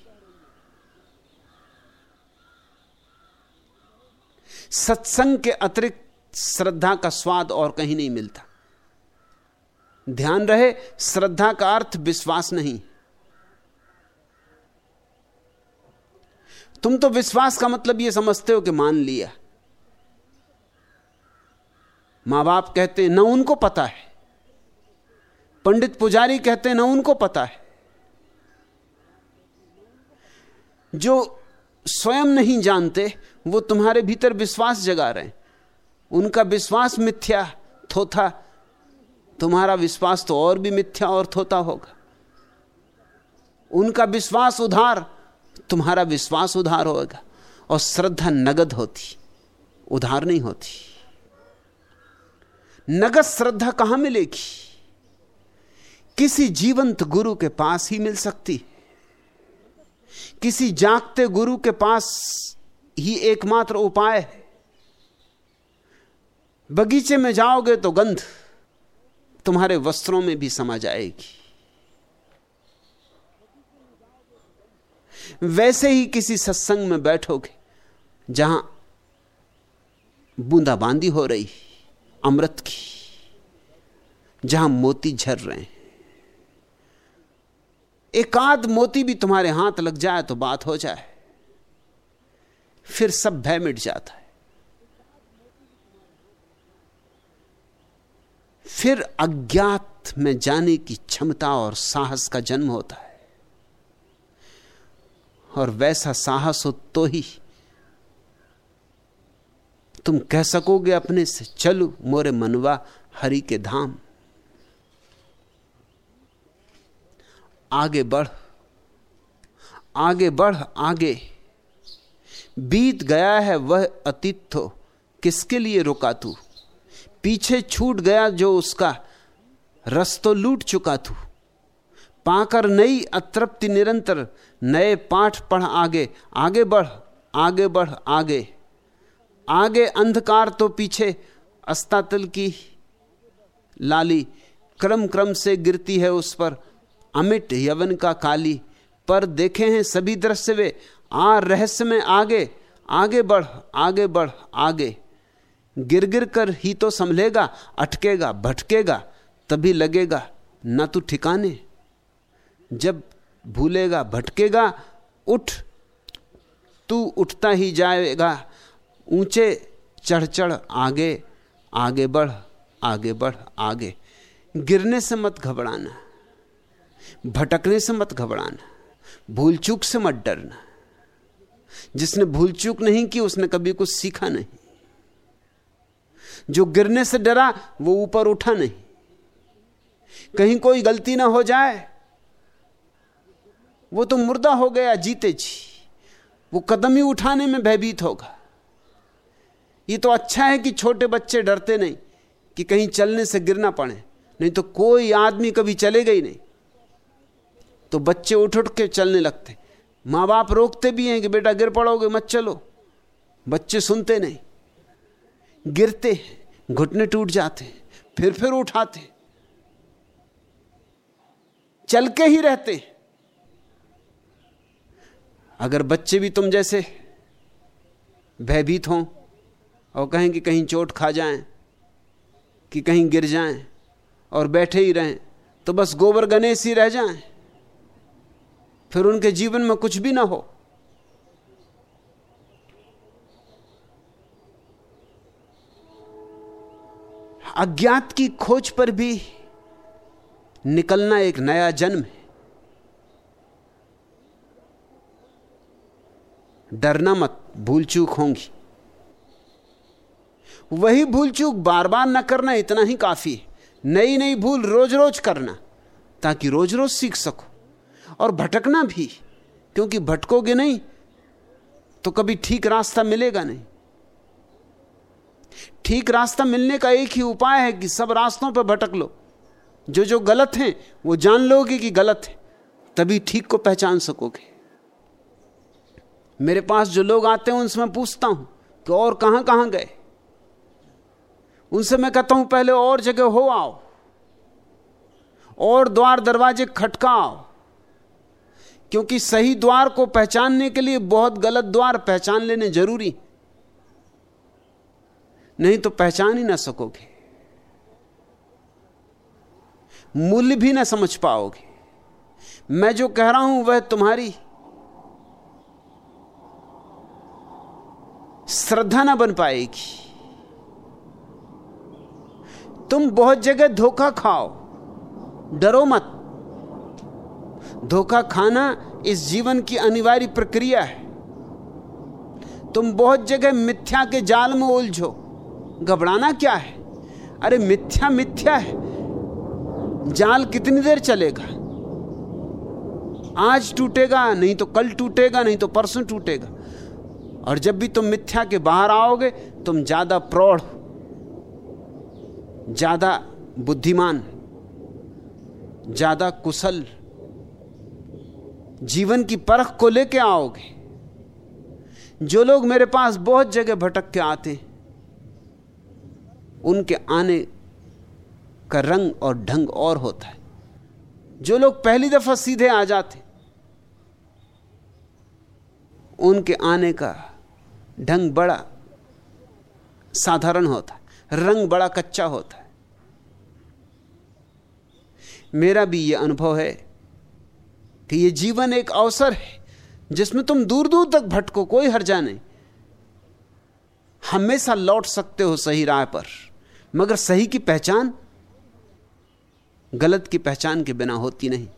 सत्संग के अतिरिक्त श्रद्धा का स्वाद और कहीं नहीं मिलता। ध्यान रहे, श्रद्धा का अर्थ विश्वास नहीं। तुम तो विश्वास का मतलब यह समझते हो कि मान लिया। माँ बाप कहते हैं, ना, उनको पता है। पंडित पुजारी कहते हैं, ना उनको पता है। जो स्वयं नहीं जानते, वो तुम्हारे भीतर विश्वास जगा रहे हैं। उनका विश्वास मिथ्या, थोथा। तुम्हारा विश्वास तो और भी मिथ्या और थोता होगा। उनका विश्वास उधार, तुम्हारा विश्वास उधार होगा। और श्रद्धा नगद होती, उधार नहीं होती। नगद श्रद्धा कहाँ मिलेगी? किसी जीवंत गुरु के पास ही मिल सकती। किसी जागते गुरु के पास ही एकमात्र उपाय है। बगीचे में जाओगे तो गंध तुम्हारे वस्त्रों में भी समा जाएगी। वैसे ही किसी सत्संग में बैठोगे जहाँ बूंदाबांदी हो रही, अमृत की, जहाँ मोती झर रहे हैं। एकाध मोती भी तुम्हारे हाथ लग जाए तो बात हो जाए। फिर सब भय मिट जाता है। फिर अज्ञात में जाने की क्षमता और साहस का जन्म होता है। और वैसा साहस हो तो ही तुम कह सकोगे अपने से, चलो मोरे मनवा हरि के धाम। आगे बढ़ आगे बढ़, आगे। बीत गया है वह अतीत तो किसके लिए रुका तू? पीछे छूट गया जो उसका, रस तो लूट चुका तू। पाकर नई अतृप्ति निरंतर, नए पाठ पढ़ आगे आगे बढ़ आगे बढ़, आगे। आगे अंधकार तो पीछे, अस्तातल की लाली क्रम क्रम से गिरती है उस पर अमिट यवन का काली, पर देखे हैं सभी दृश्य वे। आ रहस्य में आगे आगे बढ़ आगे बढ़, आगे। गिर गिर कर ही तो संभलेगा, अटकेगा, भटकेगा, तभी लगेगा, न तू ठिकाने। जब भूलेगा, भटकेगा, उठ, तू उठता ही जाएगा, ऊँचे चढ़ चढ़ आगे आगे बढ़ आगे बढ़, आगे। गिरने से मत घबराना। भटकने से मत घबराना भूल चूक से मत डरना। जिसने भूल चूक नहीं की, उसने कभी कुछ सीखा नहीं। जो गिरने से डरा, वो ऊपर उठा नहीं। कहीं कोई गलती ना हो जाए, वो तो मुर्दा हो गया जीते जी। वो कदम ही उठाने में भयभीत होगा। ये तो अच्छा है कि छोटे बच्चे डरते नहीं, कि कहीं चलने से गिरना पड़े, नहीं तो कोई आदमी कभी चलेगा ही नहीं। तो बच्चे उठ उठ के चलने लगते। माँ बाप रोकते भी हैं कि बेटा गिर पड़ोगे, मत चलो। बच्चे सुनते नहीं। गिरते घुटने टूट जाते फिर फिर उठाते चल के ही रहते अगर बच्चे भी तुम जैसे भयभीत हों और कहें कि कहीं चोट खा जाएँ, कि कहीं गिर जाएँ और बैठे ही रहें तो बस गोबर गणेश ही रह जाएँ। फिर उनके जीवन में कुछ भी ना हो। अज्ञात की खोज पर भी निकलना एक नया जन्म है। डरना मत भूल चूक होंगी। वही भूल चूक बार बार ना करना इतना ही काफ़ी है। नई नई भूल रोज रोज करना, ताकि रोज रोज सीख सको। और भटकना भी, क्योंकि भटकोगे नहीं तो कभी ठीक रास्ता मिलेगा नहीं। ठीक रास्ता मिलने का एक ही उपाय है कि सब रास्तों पर भटक लो। जो जो गलत हैं, वो जान लोगे कि गलत है, तभी ठीक को पहचान सकोगे। मेरे पास जो लोग आते हैं, उनसे मैं पूछता हूँ कि और कहाँ कहाँ गए। उनसे मैं कहता हूँ, पहले और जगह हो आओ, और द्वार दरवाजे खटकाओ क्योंकि सही द्वार को पहचानने के लिए बहुत गलत द्वार पहचान लेने ज़रूरी। नहीं तो पहचान ही ना सकोगे। मूल्य भी ना समझ पाओगे। मैं जो कह रहा हूँ वह तुम्हारी श्रद्धा ना बन पाएगी। तुम बहुत जगह धोखा खाओ। डरो मत। धोखा खाना इस जीवन की अनिवार्य प्रक्रिया है। तुम बहुत जगह मिथ्या के जाल में उलझो। घबराना क्या है? अरे मिथ्या मिथ्या है। जाल कितनी देर चलेगा? आज टूटेगा, नहीं तो कल टूटेगा, नहीं तो परसों टूटेगा। और जब भी तुम मिथ्या के बाहर आओगे, तुम ज़्यादा प्रौढ़ ज़्यादा बुद्धिमान ज़्यादा कुशल जीवन की परख को लेके आओगे। जो लोग मेरे पास बहुत जगह भटक के आते हैं, उनके आने का रंग और ढंग और होता है। जो लोग पहली दफ़ा सीधे आ जाते, उनके आने का ढंग बड़ा साधारण होता है, रंग बड़ा कच्चा होता है। मेरा भी यह अनुभव है कि यह जीवन एक अवसर है, जिसमें तुम दूर दूर तक भटको, कोई हर्जा नहीं। हमेशा लौट सकते हो सही राह पर, मगर सही की पहचान, गलत की पहचान के बिना होती नहीं।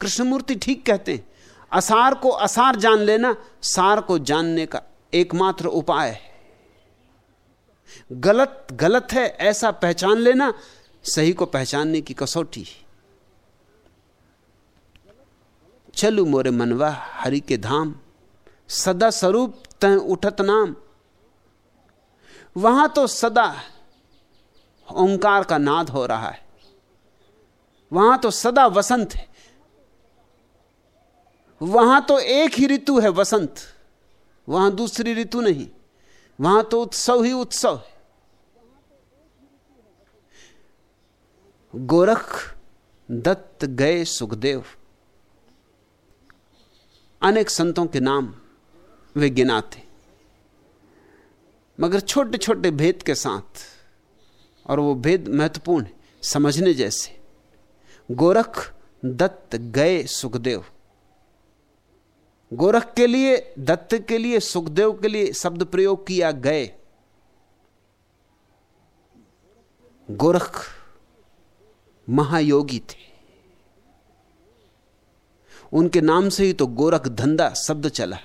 कृष्णमूर्ति ठीक कहते हैं, असार को असार जान लेना, सार को जानने का एकमात्र उपाय है। गलत गलत है, ऐसा पहचान लेना, सही को पहचानने की कसौटी चलू मोरे मनवा हरि के धाम। सदा स्वरूप तह उठत नाम। वहाँ तो सदा ओंकार का नाद हो रहा है। वहाँ तो सदा वसंत है। वहाँ तो एक ही ऋतु है वसंत। वहाँ दूसरी ऋतु नहीं। वहाँ तो उत्सव ही उत्सव है। गोरख दत्त गए सुखदेव। अनेक संतों के नाम वे गिनाते। मगर छोटे छोटे भेद के साथ, और वो भेद महत्वपूर्ण, समझने जैसे। गोरख, दत्त गए सुखदेव। गोरख के लिए, दत्त के लिए, सुखदेव के लिए शब्द प्रयोग किया गए। गोरख महायोगी थे। उनके नाम से ही तो गोरख धंधा शब्द चला।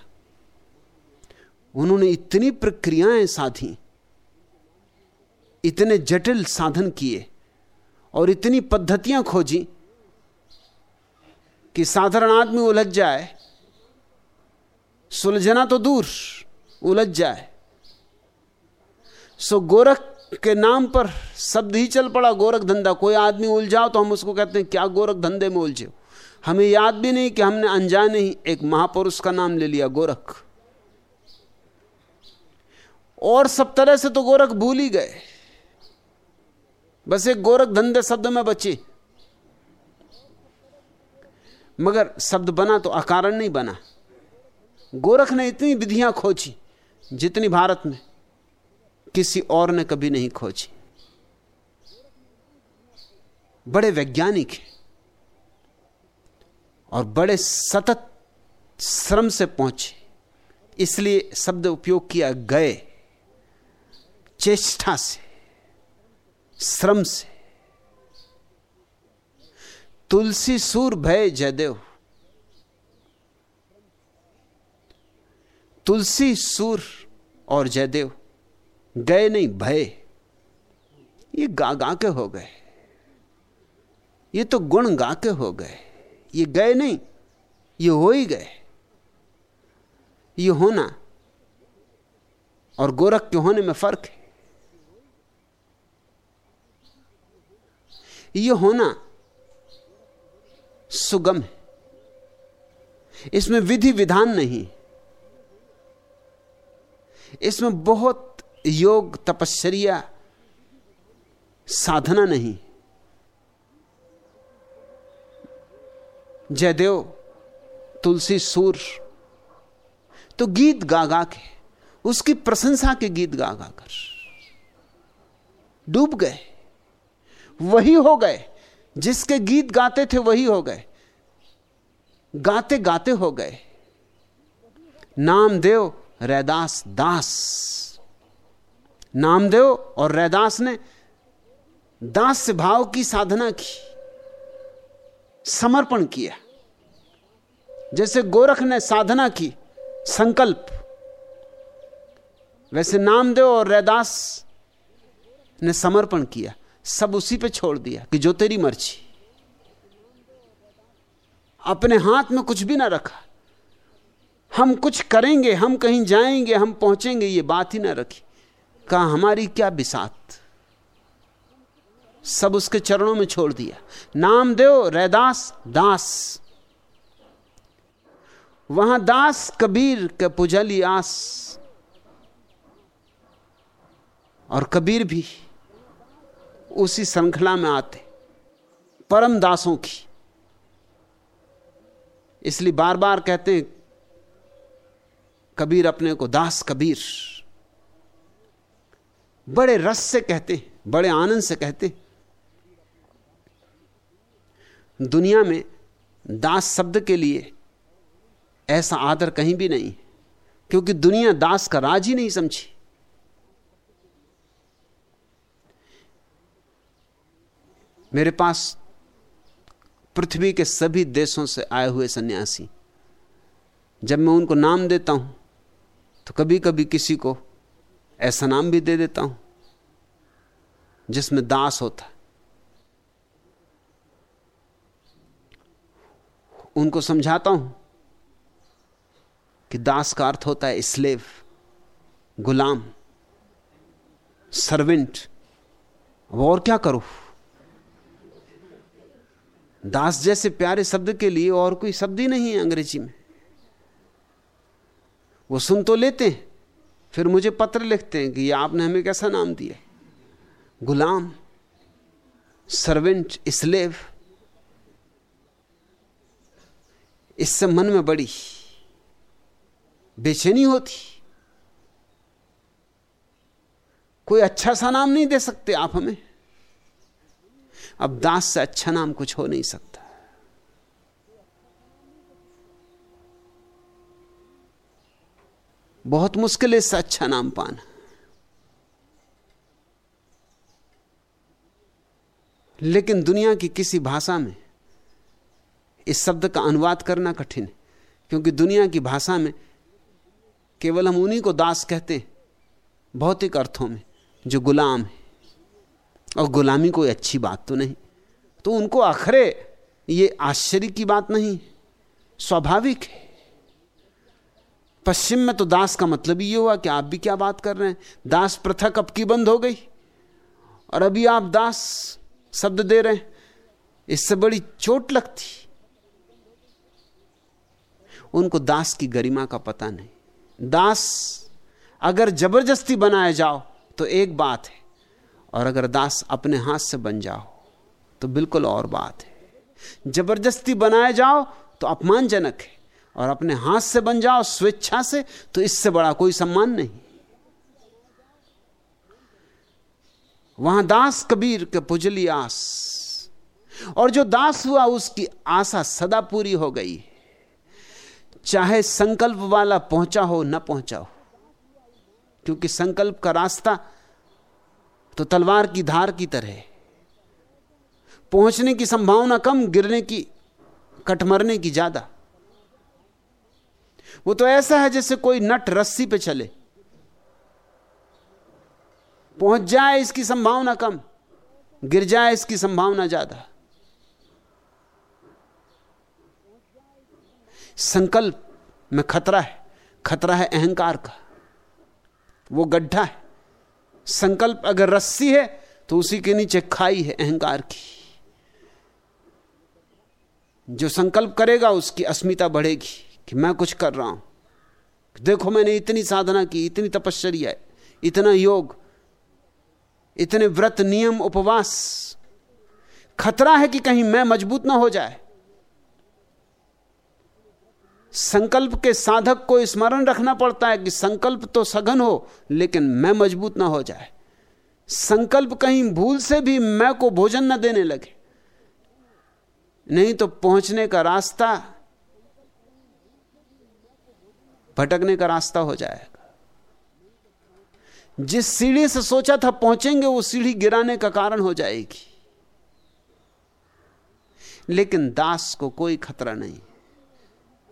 उन्होंने इतनी प्रक्रियाएँ साधी, इतने जटिल साधन किए और इतनी पद्धतियाँ खोजी कि साधारण आदमी उलझ जाए, सुलझना तो दूर, उलझ जाए। सो गोरख के नाम पर शब्द ही चल पड़ा, गोरख धंधा। कोई आदमी उलझाओ तो हम उसको कहते हैं, क्या गोरख धंधे में उलझे हमें याद भी नहीं कि हमने अनजाने ही एक महापुरुष का नाम ले लिया, गोरख। और सब तरह से तो गोरख भूल ही गए। बस एक गोरख धंधे शब्द में बचे। मगर शब्द बना तो अकारण नहीं बना। गोरख ने इतनी विधियाँ खोजी, जितनी भारत में किसी और ने कभी नहीं खोजी। बड़े वैज्ञानिक हैं। और बड़े सतत श्रम से पहुँचे। इसलिए शब्द उपयोग किया गए चेष्टा से, श्रम से। तुलसी सूर भय जयदेव। तुलसी सूर और जयदेव गए नहीं, भय। ये गा गा के हो गए। ये तो गुण गा के हो गए। ये गए नहीं, ये हो ही गए। ये होना। और गोरख के होने में फ़र्क है। ये होना सुगम है। इसमें विधि विधान नहीं। इसमें बहुत योग तपश्चर्या साधना नहीं। जयदेव, तुलसी सूर। तो गीत गा गा के उसकी प्रशंसा के गीत गा गा कर डूब गए। वही हो गए, जिसके गीत गाते थे वही हो गए। गाते गाते हो गए। नामदेव, रैदास दास। नामदेव और रैदास ने दास भाव की साधना की। समर्पण किया। जैसे गोरख ने साधना की, संकल्प। वैसे नामदेव और रैदास ने समर्पण किया। सब उसी पे छोड़ दिया कि जो तेरी मर्ज़ी। अपने हाथ में कुछ भी ना रखा। हम कुछ करेंगे, हम कहीं जाएँगे, हम पहुँचेंगे, ये बात ही ना रखी। कहा, हमारी क्या बिसात? सब उसके चरणों में छोड़ दिया। नाम नामदेव रैदास, दास। वहाँ दास, कबीर के पुजली आस। और कबीर भी उसी श्रृंखला में आते, परम दासों की। इसलिए बार बार कहते हैं, कबीर अपने को दास कबीर। बड़े रस से कहते हैं, बड़े आनंद से कहते दुनिया में दास शब्द के लिए ऐसा आदर कहीं भी नहीं, क्योंकि दुनिया दास का राज ही नहीं समझी। मेरे पास पृथ्वी के सभी देशों से आए हुए सन्यासी, जब मैं उनको नाम देता हूँ तो कभी कभी किसी को ऐसा नाम भी दे देता हूँ, जिसमें दास होता। है उनको समझाता हूँ कि दास का अर्थ होता है स्लेव, गुलाम, सर्वेंट। और क्या करूँ? दास जैसे प्यारे शब्द के लिए और कोई शब्द ही नहीं है अंग्रेज़ी में। वो सुन तो लेते हैं, फिर मुझे पत्र लिखते हैं कि आपने हमें कैसा नाम दिया? गुलाम, सर्वेंट, स्लेव। इससे मन में बड़ी बेचैनी होती। कोई अच्छा सा नाम नहीं दे सकते आप हमें। अब दास से अच्छा नाम कुछ हो नहीं सकता। बहुत मुश्किल है इससे अच्छा नाम पाना। लेकिन दुनिया की किसी भाषा में इस शब्द का अनुवाद करना कठिन है, क्योंकि दुनिया की भाषा में केवल हम उन्हीं को दास कहते हैं, भौतिक अर्थों में, जो गुलाम है। और गुलामी कोई अच्छी बात तो नहीं। तो उनको अखरे ये आश्चर्य की बात नहीं, स्वाभाविक है। पश्चिम में तो दास का मतलब ये हुआ कि आप भी क्या बात कर रहे हैं? दास प्रथा कब की बंद हो गई? और अभी आप दास शब्द दे रहे हैं, इससे बड़ी चोट लगती। उनको दास की गरिमा का पता नहीं। दास, अगर ज़बरदस्ती बनाए जाओ तो एक बात है, और अगर दास अपने हाथ से बन जाओ तो बिल्कुल और बात है। ज़बरदस्ती बनाए जाओ तो अपमानजनक है, और अपने हाथ से बन जाओ, स्वेच्छा से तो इससे बड़ा कोई सम्मान नहीं। वहाँ दास कबीर के पुजली आस, और जो दास हुआ, उसकी आशा सदा पूरी हो गई चाहे संकल्प वाला पहुँचा हो, न पहुँचा हो। क्योंकि संकल्प का रास्ता तो तलवार की धार की तरह पहुँचने की संभावना कम, गिरने की, कटमरने की ज़्यादा। वो तो ऐसा है जैसे कोई नट रस्सी पे चले। पहुँच जाए इसकी संभावना कम, गिर जाए इसकी संभावना ज़्यादा। संकल्प में खतरा है। खतरा है अहंकार का। वो गड्ढा है। संकल्प अगर रस्सी है तो उसी के नीचे खाई है अहंकार की। जो संकल्प करेगा, उसकी अस्मिता बढ़ेगी कि मैं कुछ कर रहा हूँ। देखो, मैंने इतनी साधना की, इतनी तपश्चर्या इतना योग, इतने व्रत, नियम, उपवास। खतरा है कि कहीं मैं मज़बूत ना हो जाए। संकल्प के साधक को स्मरण रखना पड़ता है कि संकल्प तो सघन हो, लेकिन मैं मज़बूत ना हो जाए। संकल्प कहीं भूल से भी मैं को भोजन ना देने लगे। नहीं तो पहुँचने का रास्ता, भटकने का रास्ता हो जाएगा। जिस सीढ़ी से सोचा था पहुँचेंगे, वो सीढ़ी गिराने का कारण हो जाएगी। लेकिन दास को कोई खतरा नहीं।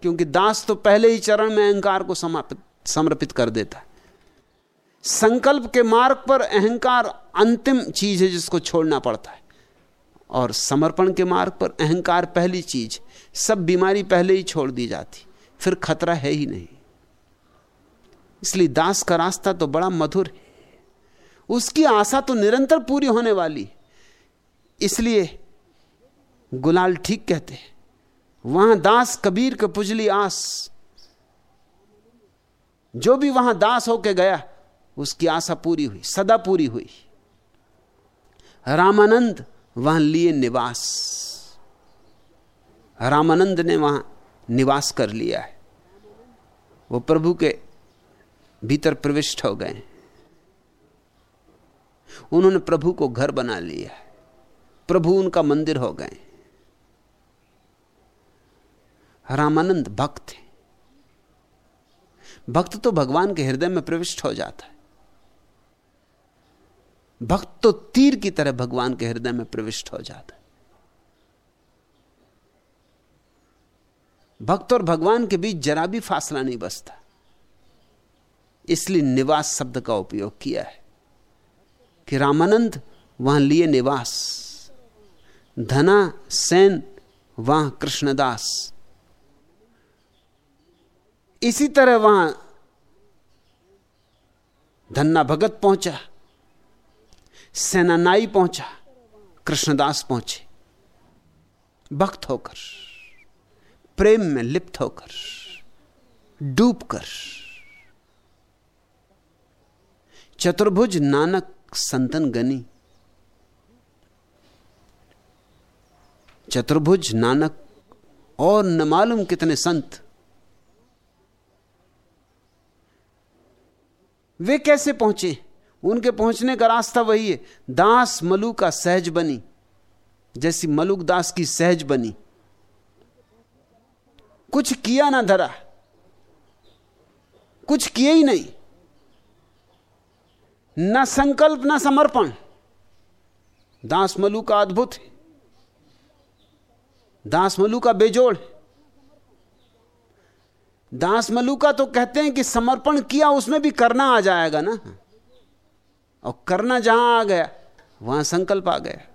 क्योंकि दास तो पहले ही चरण में अहंकार को समापित, समर्पित कर देता है। संकल्प के मार्ग पर अहंकार अंतिम चीज़ है जिसको छोड़ना पड़ता है। और समर्पण के मार्ग पर अहंकार पहली चीज़, सब बीमारी पहले ही छोड़ दी जाती, फिर खतरा है ही नहीं। इसलिए दास का रास्ता तो बड़ा मधुर है। उसकी आशा तो निरंतर पूरी होने वाली इसलिए गुलाल ठीक कहते हैं। वहाँ दास कबीर के पुजली आस। जो भी वहाँ दास होके गया, उसकी आशा पूरी हुई, सदा पूरी हुई। रामानंद वहाँ लिए निवास। रामानंद ने वहाँ निवास कर लिया है। वो प्रभु के भीतर प्रविष्ट हो गए। उन्होंने प्रभु को घर बना लिया है। प्रभु उनका मंदिर हो गए। रामानंद भक्त है। भक्त तो भगवान के हृदय में प्रविष्ट हो जाता है। भक्त तो तीर की तरह भगवान के हृदय में प्रविष्ट हो जाता है। भक्त और भगवान के बीच जरा भी फासला नहीं बसता। इसलिए निवास शब्द का उपयोग किया है कि रामानंद वहाँ लिए निवास, धना, सेन, वहाँ कृष्णदास। इसी तरह वहाँ धन्ना भगत पहुँचा, सेनानाई पहुँचा, कृष्णदास पहुँचे, भक्त होकर, प्रेम में लिप्त होकर डूबकर चतुर्भुज नानक संतन गनी। चतुर्भुज नानक, और न मालूम कितने संत वे कैसे पहुँचे? उनके पहुँचने का रास्ता वही है। दास मलू का सहज बनी, जैसी मलुक दास की सहज बनी। कुछ किया ना धरा, कुछ किए ही नहीं। न संकल्प, न समर्पण। दास मलू का अद्भुत है। दास मलू का बेजोड़ दास मलू का तो कहते हैं कि समर्पण किया, उसमें भी करना आ जाएगा ना। और करना जहाँ आ गया, वहाँ संकल्प आ गया।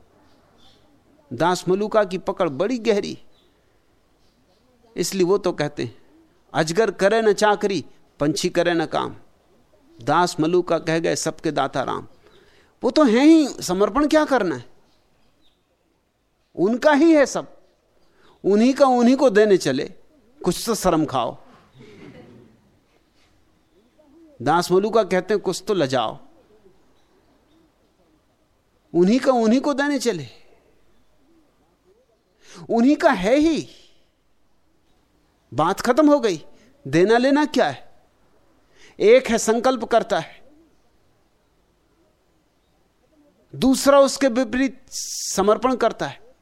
दास मलुका की पकड़ बड़ी गहरी। इसलिए वो तो कहते हैं, अजगर करे न चाकरी, पंछी करे न काम। दास मलुका कह गए, सबके दाता राम। वो तो है ही, समर्पण क्या करना है? उनका ही है सब। उन्हीं का उन्हीं को देने चले। कुछ तो शर्म खाओ। दास मलुका कहते हैं, कुछ तो लजाओ उन्हीं का, उन्हीं को देने चले। उन्हीं का है ही। बात खत्म हो गई। देना लेना क्या है? एक है संकल्प करता है। दूसरा उसके विपरीत समर्पण करता है।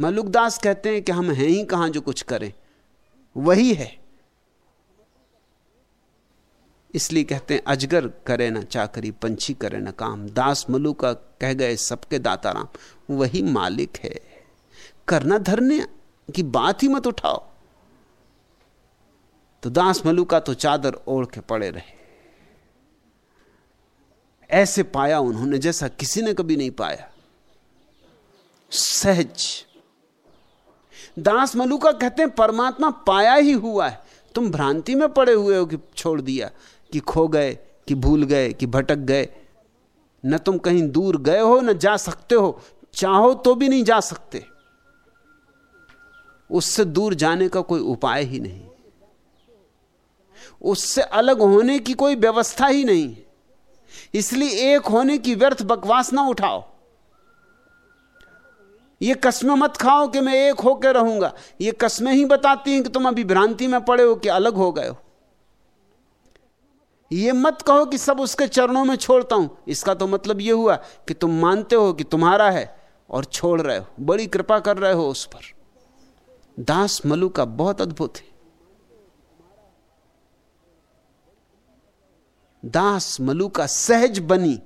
मलुकदास कहते हैं कि हम हैं ही कहाँ जो कुछ करें। वही है। इसलिए कहते हैं, अजगर करे ना चाकरी, पंछी करे ना काम, दास मलू का कह गए सबके दाता राम वही मालिक है। करना धरने की बात ही मत उठाओ। तो दास मलू का तो चादर ओढ़ के पड़े रहे। ऐसे पाया उन्होंने जैसा किसी ने कभी नहीं पाया। सहज। दास मलुका कहते हैं, परमात्मा पाया ही हुआ है। तुम भ्रांति में पड़े हुए हो कि छोड़ दिया। कि खो गए, कि भूल गए, कि भटक गए। न तुम कहीं दूर गए हो, न जा सकते हो। चाहो तो भी नहीं जा सकते। उससे दूर जाने का कोई उपाय ही नहीं। उससे अलग होने की कोई व्यवस्था ही नहीं। इसलिए एक होने की व्यर्थ बकवास ना उठाओ। ये कस्में मत खाओ कि मैं एक होकर रहूँगा। ये कस्में ही बताती हैं कि तुम अभी भ्रांति में पड़े हो कि अलग हो गए हो। ये मत कहो कि सब उसके चरणों में छोड़ता हूँ। इसका तो मतलब यह हुआ कि तुम मानते हो कि तुम्हारा है और छोड़ रहे हो। बड़ी कृपा कर रहे हो उस पर। दास मलु का बहुत अद्भुत है। दास मलु का सहज बनी,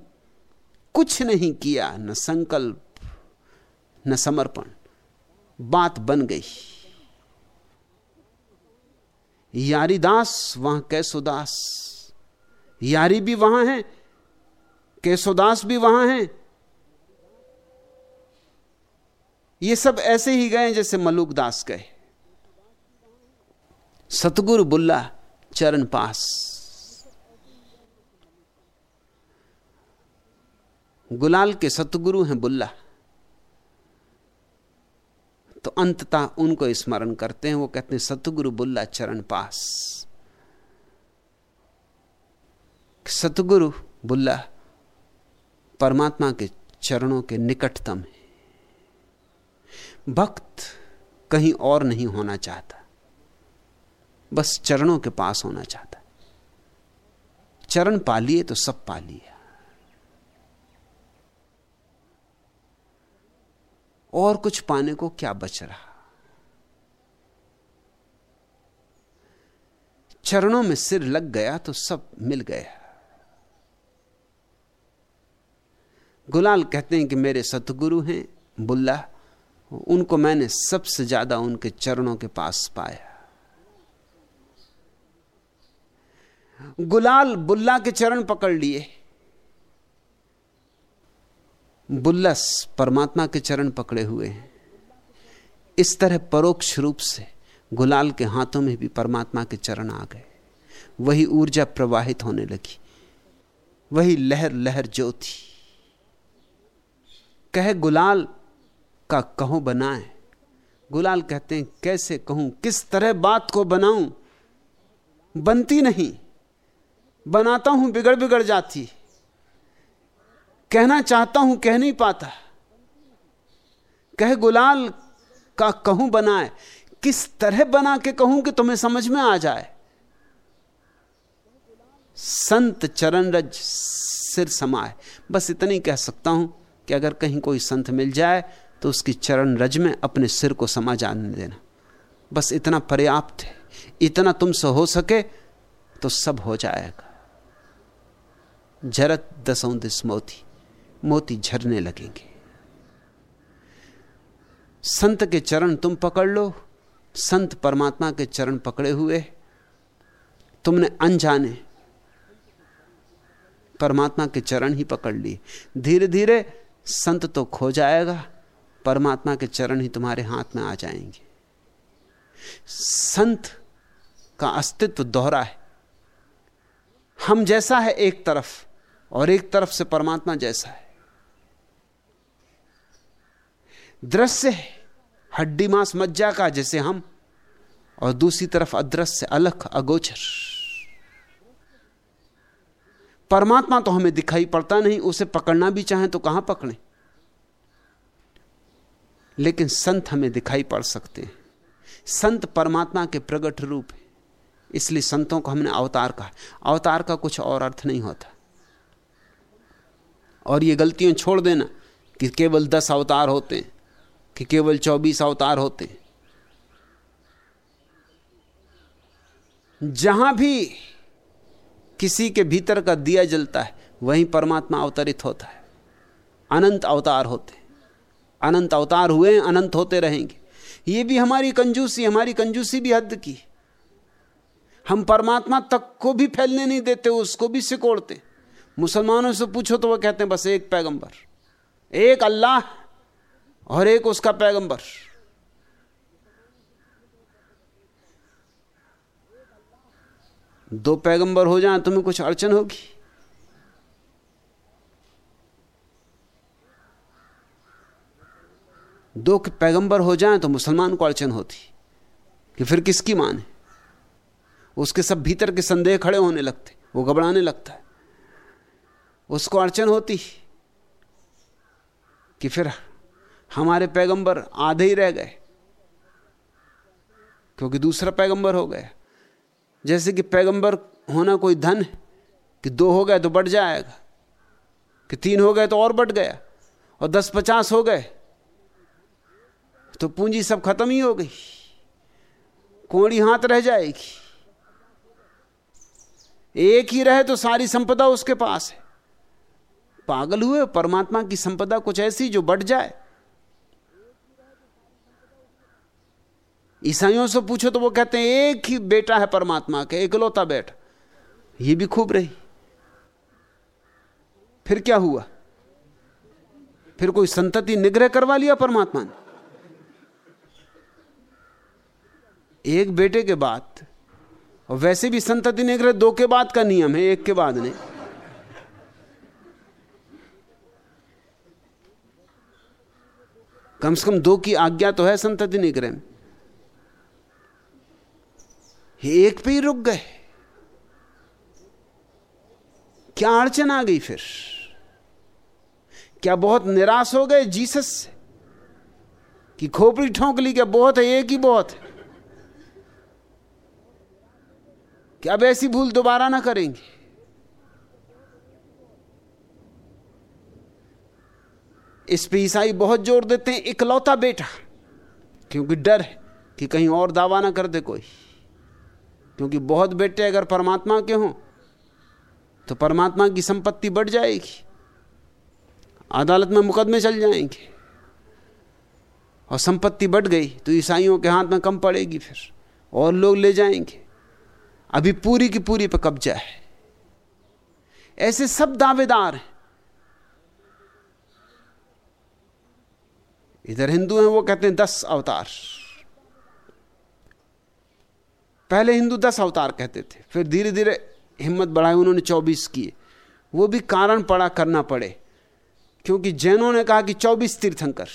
कुछ नहीं किया, न संकल्प, न समर्पण। बात बन गई। यारी दास वहाँ कैसोदास यारी भी वहाँ है, केशोदास भी वहाँ है। ये सब ऐसे ही गए जैसे मलुक दास गए। सतगुरु बुल्ला चरण पास। गुलाल के सतगुरु हैं बुल्ला। तो अंततः उनको स्मरण करते हैं, वो कहते हैं, सतगुरु बुल्ला चरण पास। सतगुरु बुल्ला परमात्मा के चरणों के निकटतम है। भक्त कहीं और नहीं होना चाहता। बस चरणों के पास होना चाहता। चरण पा लिए तो सब पा लिया और कुछ पाने को क्या बच रहा? चरणों में सिर लग गया तो सब मिल गया। गुलाल कहते हैं कि मेरे सतगुरु हैं, बुल्ला, उनको मैंने सबसे ज़्यादा उनके चरणों के पास पाया। गुलाल बुल्ला के चरण पकड़ लिए। बुल्लस परमात्मा के चरण पकड़े हुए हैं। इस तरह परोक्ष रूप से गुलाल के हाथों में भी परमात्मा के चरण आ गए। वही ऊर्जा प्रवाहित होने लगी। वही लहर लहर ज्योति। कह, गुलाल का कहो बनाए। गुलाल कहते हैं, कैसे कहूँ? किस तरह बात को बनाऊँ? बनती नहीं। बनाता हूँ, बिगड़ बिगड़ जाती। कहना चाहता हूँ, कह नहीं पाता। कह, गुलाल का कहूँ बनाए। किस तरह बना के कहूँ कि तुम्हें समझ में आ जाए? संत चरण रज सिर समाए। बस इतनी कह सकता हूँ। कि अगर कहीं कोई संत मिल जाए तो उसकी चरण रज में अपने सिर को समा जाने देना। बस इतना पर्याप्त है। इतना तुमसे हो सके तो सब हो जाएगा। झरत दसों दिस मोती। मोती झरने लगेंगे। संत के चरण तुम पकड़ लो। संत परमात्मा के चरण पकड़े हुए। तुमने अनजाने परमात्मा के चरण ही पकड़ लिए। धीरे धीरे संत तो खो जाएगा, परमात्मा के चरण ही तुम्हारे हाथ में आ जाएँगे। संत का अस्तित्व दोहरा है। हम जैसा है एक तरफ़, और एक तरफ़ से परमात्मा जैसा है। दृश्य है, हड्डी मांस मज्जा का जैसे हम, और दूसरी तरफ़ अदृश्य, अलख, अगोचर। परमात्मा तो हमें दिखाई पड़ता नहीं, उसे पकड़ना भी चाहें तो कहाँ पकड़ें? लेकिन संत हमें दिखाई पड़ सकते हैं। संत परमात्मा के प्रगट रूप है। इसलिए संतों को हमने अवतार कहा। अवतार का कुछ और अर्थ नहीं होता। और ये गलतियाँ छोड़ देना कि केवल दस अवतार होते हैं, कि केवल चौबीस अवतार होते हैं। जहाँ भी किसी के भीतर का दिया जलता है, वहीं परमात्मा अवतरित होता है। अनंत अवतार होते हैं। अनंत अवतार हुए, अनंत होते रहेंगे। ये भी हमारी कंजूसी हमारी कंजूसी भी हद की। हम परमात्मा तक को भी फैलने नहीं देते, उसको भी सिकोड़ते। मुसलमानों से पूछो तो वह कहते हैं, बस एक पैगंबर। एक अल्लाह और एक उसका पैगंबर। दो पैगंबर हो जाए, तुम्हें कुछ अड़चन होगी? दो पैगंबर हो जाएँ तो मुसलमान को अड़चन होती। कि फिर किसकी माने उसके सब भीतर के संदेह खड़े होने लगते, वो घबराने लगता है। उसको अड़चन होती कि फिर हमारे पैगंबर आधे ही रह गए, क्योंकि दूसरा पैगंबर हो गया। जैसे कि पैगंबर होना कोई धन है कि दो हो गए तो बढ़ जाएगा, कि तीन हो गए तो और बढ़ गया, और दस पचास हो गए तो पूंजी सब खत्म ही हो गई, कोड़ी हाथ रह जाएगी। एक ही रहे तो सारी संपदा उसके पास है। पागल हुए परमात्मा की संपदा कुछ ऐसी जो बढ़ जाए। ईसाइयों से पूछो तो वो कहते हैं, एक ही बेटा है परमात्मा के, इकलौता बेटा। ये भी खूब रही। फिर क्या हुआ? फिर कोई संतति निग्रह करवा लिया परमात्मा ने? एक बेटे के बाद, और वैसे भी संतति निग्रह दो के बाद का नियम है, एक के बाद नहीं। कम से कम दो की आज्ञा तो है संतति निग्रह में। एक पे ही रुक गए। क्या अड़चन आ गई फिर? क्या बहुत निराश हो गए जीसस से? कि खोपड़ी ठोंक ली, क्या बहुत है, एक ही बहुत है? क्या अब ऐसी भूल दोबारा ना करेंगे? इस पे ईसाई बहुत ज़ोर देते हैं, इकलौता बेटा, क्योंकि डर है कि कहीं और दावा ना कर दे कोई। क्योंकि बहुत बेटे अगर परमात्मा के हों तो परमात्मा की संपत्ति बढ़ जाएगी, अदालत में मुकदमे चल जाएँगे, और संपत्ति बढ़ गई तो ईसाइयों के हाथ में कम पड़ेगी फिर, और लोग ले जाएँगे। अभी पूरी की पूरी पर कब्जा है। ऐसे सब दावेदार हैं। इधर हिंदू हैं, वो कहते हैं दस अवतार। पहले हिंदू दस अवतार कहते थे, फिर धीरे धीरे हिम्मत बढ़ाई उन्होंने चौबीस किए। वो भी कारण पड़ा, करना पड़े। क्योंकि जैनों ने कहा कि चौबीस तीर्थंकर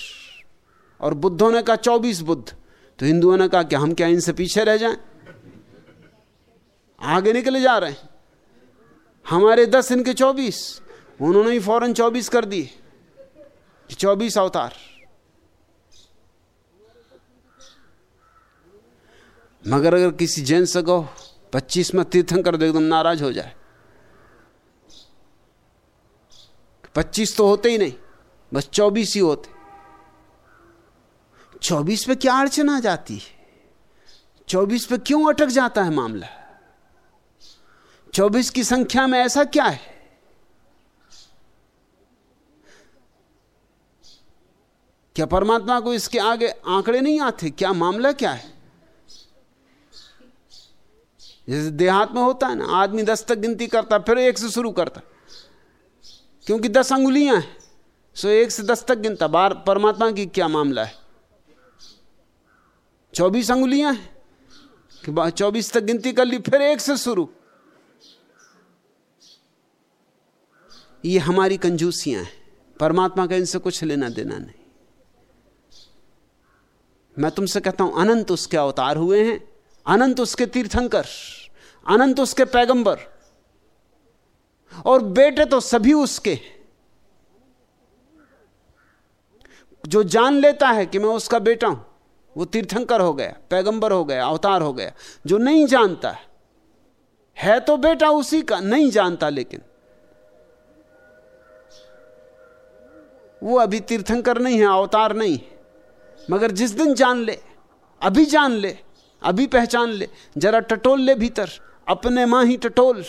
और बुद्धों ने कहा चौबीस बुद्ध। तो हिंदुओं ने कहा कि हम क्या इनसे पीछे रह जाएँ? आगे निकले जा रहे हैं। हमारे दस, इनके चौबीस। उन्होंने ही फ़ौरन चौबीस कर दिए चौबीस अवतार। मगर अगर किसी जैन से कहो, पच्चीस में तीर्थंकर दो एकदम नाराज़ हो जाए। पच्चीस तो होते ही नहीं, बस चौबीस ही होते। चौबीस पे क्या अड़चन जाती है? चौबीस पे क्यों अटक जाता है मामला? चौबीस की संख्या में ऐसा क्या है? क्या परमात्मा को इसके आगे आंकड़े नहीं आते? क्या मामला क्या है? जैसे देहात में होता है ना, आदमी दस तक गिनती करता, फिर एक से शुरू करता। क्योंकि दस अंगुलियाँ हैं, सो एक से दस तक गिनता। बार, परमात्मा की क्या मामला है? चौबीस अंगुलियाँ हैं, कि चौबीस तक गिनती कर ली, फिर एक से शुरू। ये हमारी कंजूसियाँ हैं। परमात्मा का इनसे कुछ लेना देना नहीं। मैं तुमसे कहता हूँ, अनंत उसके अवतार हुए हैं, अनंत उसके तीर्थंकर। अनंत उसके पैगंबर। और बेटे तो सभी उसके जो जान लेता है कि मैं उसका बेटा हूँ, वो तीर्थंकर हो गया, पैगंबर हो गया, अवतार हो गया, जो नहीं जानता है। है तो बेटा उसी का, नहीं जानता लेकिन। वो अभी तीर्थंकर नहीं है, अवतार नहीं मगर जिस दिन जान ले, अभी जान ले, अभी पहचान ले, जरा टटोल ले भीतर। अपने माँ ही टटोल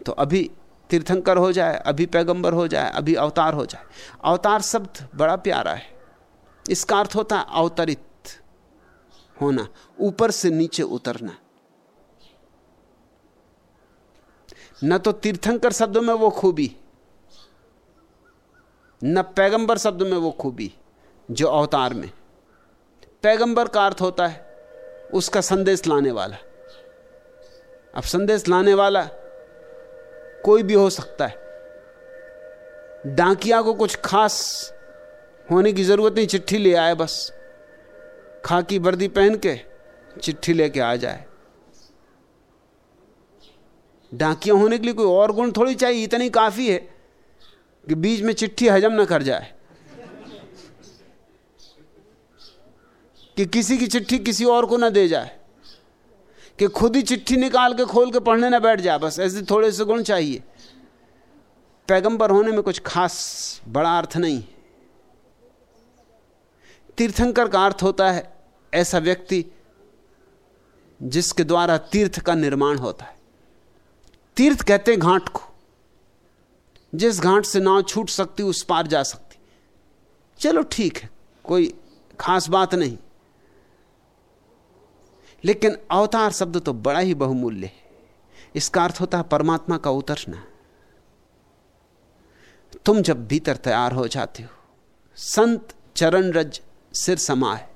तो अभी तीर्थंकर हो जाए, अभी पैगंबर हो जाए, अभी अवतार हो जाए। अवतार शब्द बड़ा प्यारा है। इसका अर्थ होता है अवतरित होना, ऊपर से नीचे उतरना। न तो तीर्थंकर शब्द में वो खूबी, न पैगंबर शब्द में वो खूबी जो अवतार में। पैगंबर का अर्थ होता है, उसका संदेश लाने वाला। अब संदेश लाने वाला कोई भी हो सकता है। डाकिया को कुछ खास होने की ज़रूरत नहीं, चिट्ठी ले आए बस। खाकी वर्दी पहन के चिट्ठी लेके आ जाए। डाकिया होने के लिए कोई और गुण थोड़ी चाहिए, इतनी काफ़ी है कि बीच में चिट्ठी हजम ना कर जाए। कि किसी की चिट्ठी किसी और को ना दे जाए। कि खुद ही चिट्ठी निकाल के खोल के पढ़ने ना बैठ जाए बस ऐसे थोड़े से गुण चाहिए। पैगंबर होने में कुछ खास बड़ा अर्थ नहीं। तीर्थंकर का अर्थ होता है ऐसा व्यक्ति जिसके द्वारा तीर्थ का निर्माण होता है। तीर्थ कहते हैं घाट को। जिस घाट से नाव छूट सकती, उस पार जा सकती। चलो ठीक है, कोई खास बात नहीं। लेकिन अवतार शब्द तो बड़ा ही बहुमूल्य है। इसका अर्थ होता है परमात्मा का उतरना। तुम जब भीतर तैयार हो जाते हो, संत चरण रज सिर समाए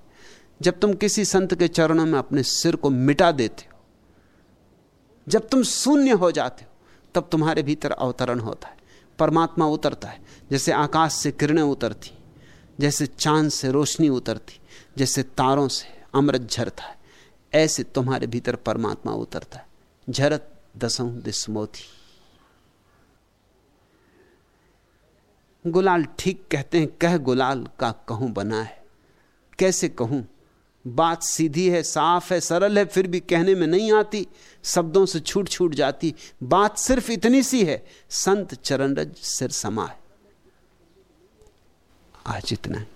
जब तुम किसी संत के चरणों में अपने सिर को मिटा देते हो, जब तुम शून्य हो जाते हो, तब तुम्हारे भीतर अवतरण होता है। परमात्मा उतरता है, जैसे आकाश से किरणें उतरती, जैसे चाँद से रोशनी उतरती, जैसे तारों से अमृत झरता है। ऐसे तुम्हारे भीतर परमात्मा उतरता है। झरत दसों दिस्मोती गुलाल ठीक कहते हैं, कह गुलाल का कहूँ बना है। कैसे कहूँ? बात सीधी है, साफ़ है, सरल है, फिर भी कहने में नहीं आती, शब्दों से छूट छूट जाती। बात सिर्फ़ इतनी सी है, संत चरणरज सिर समा है। आज इतना है।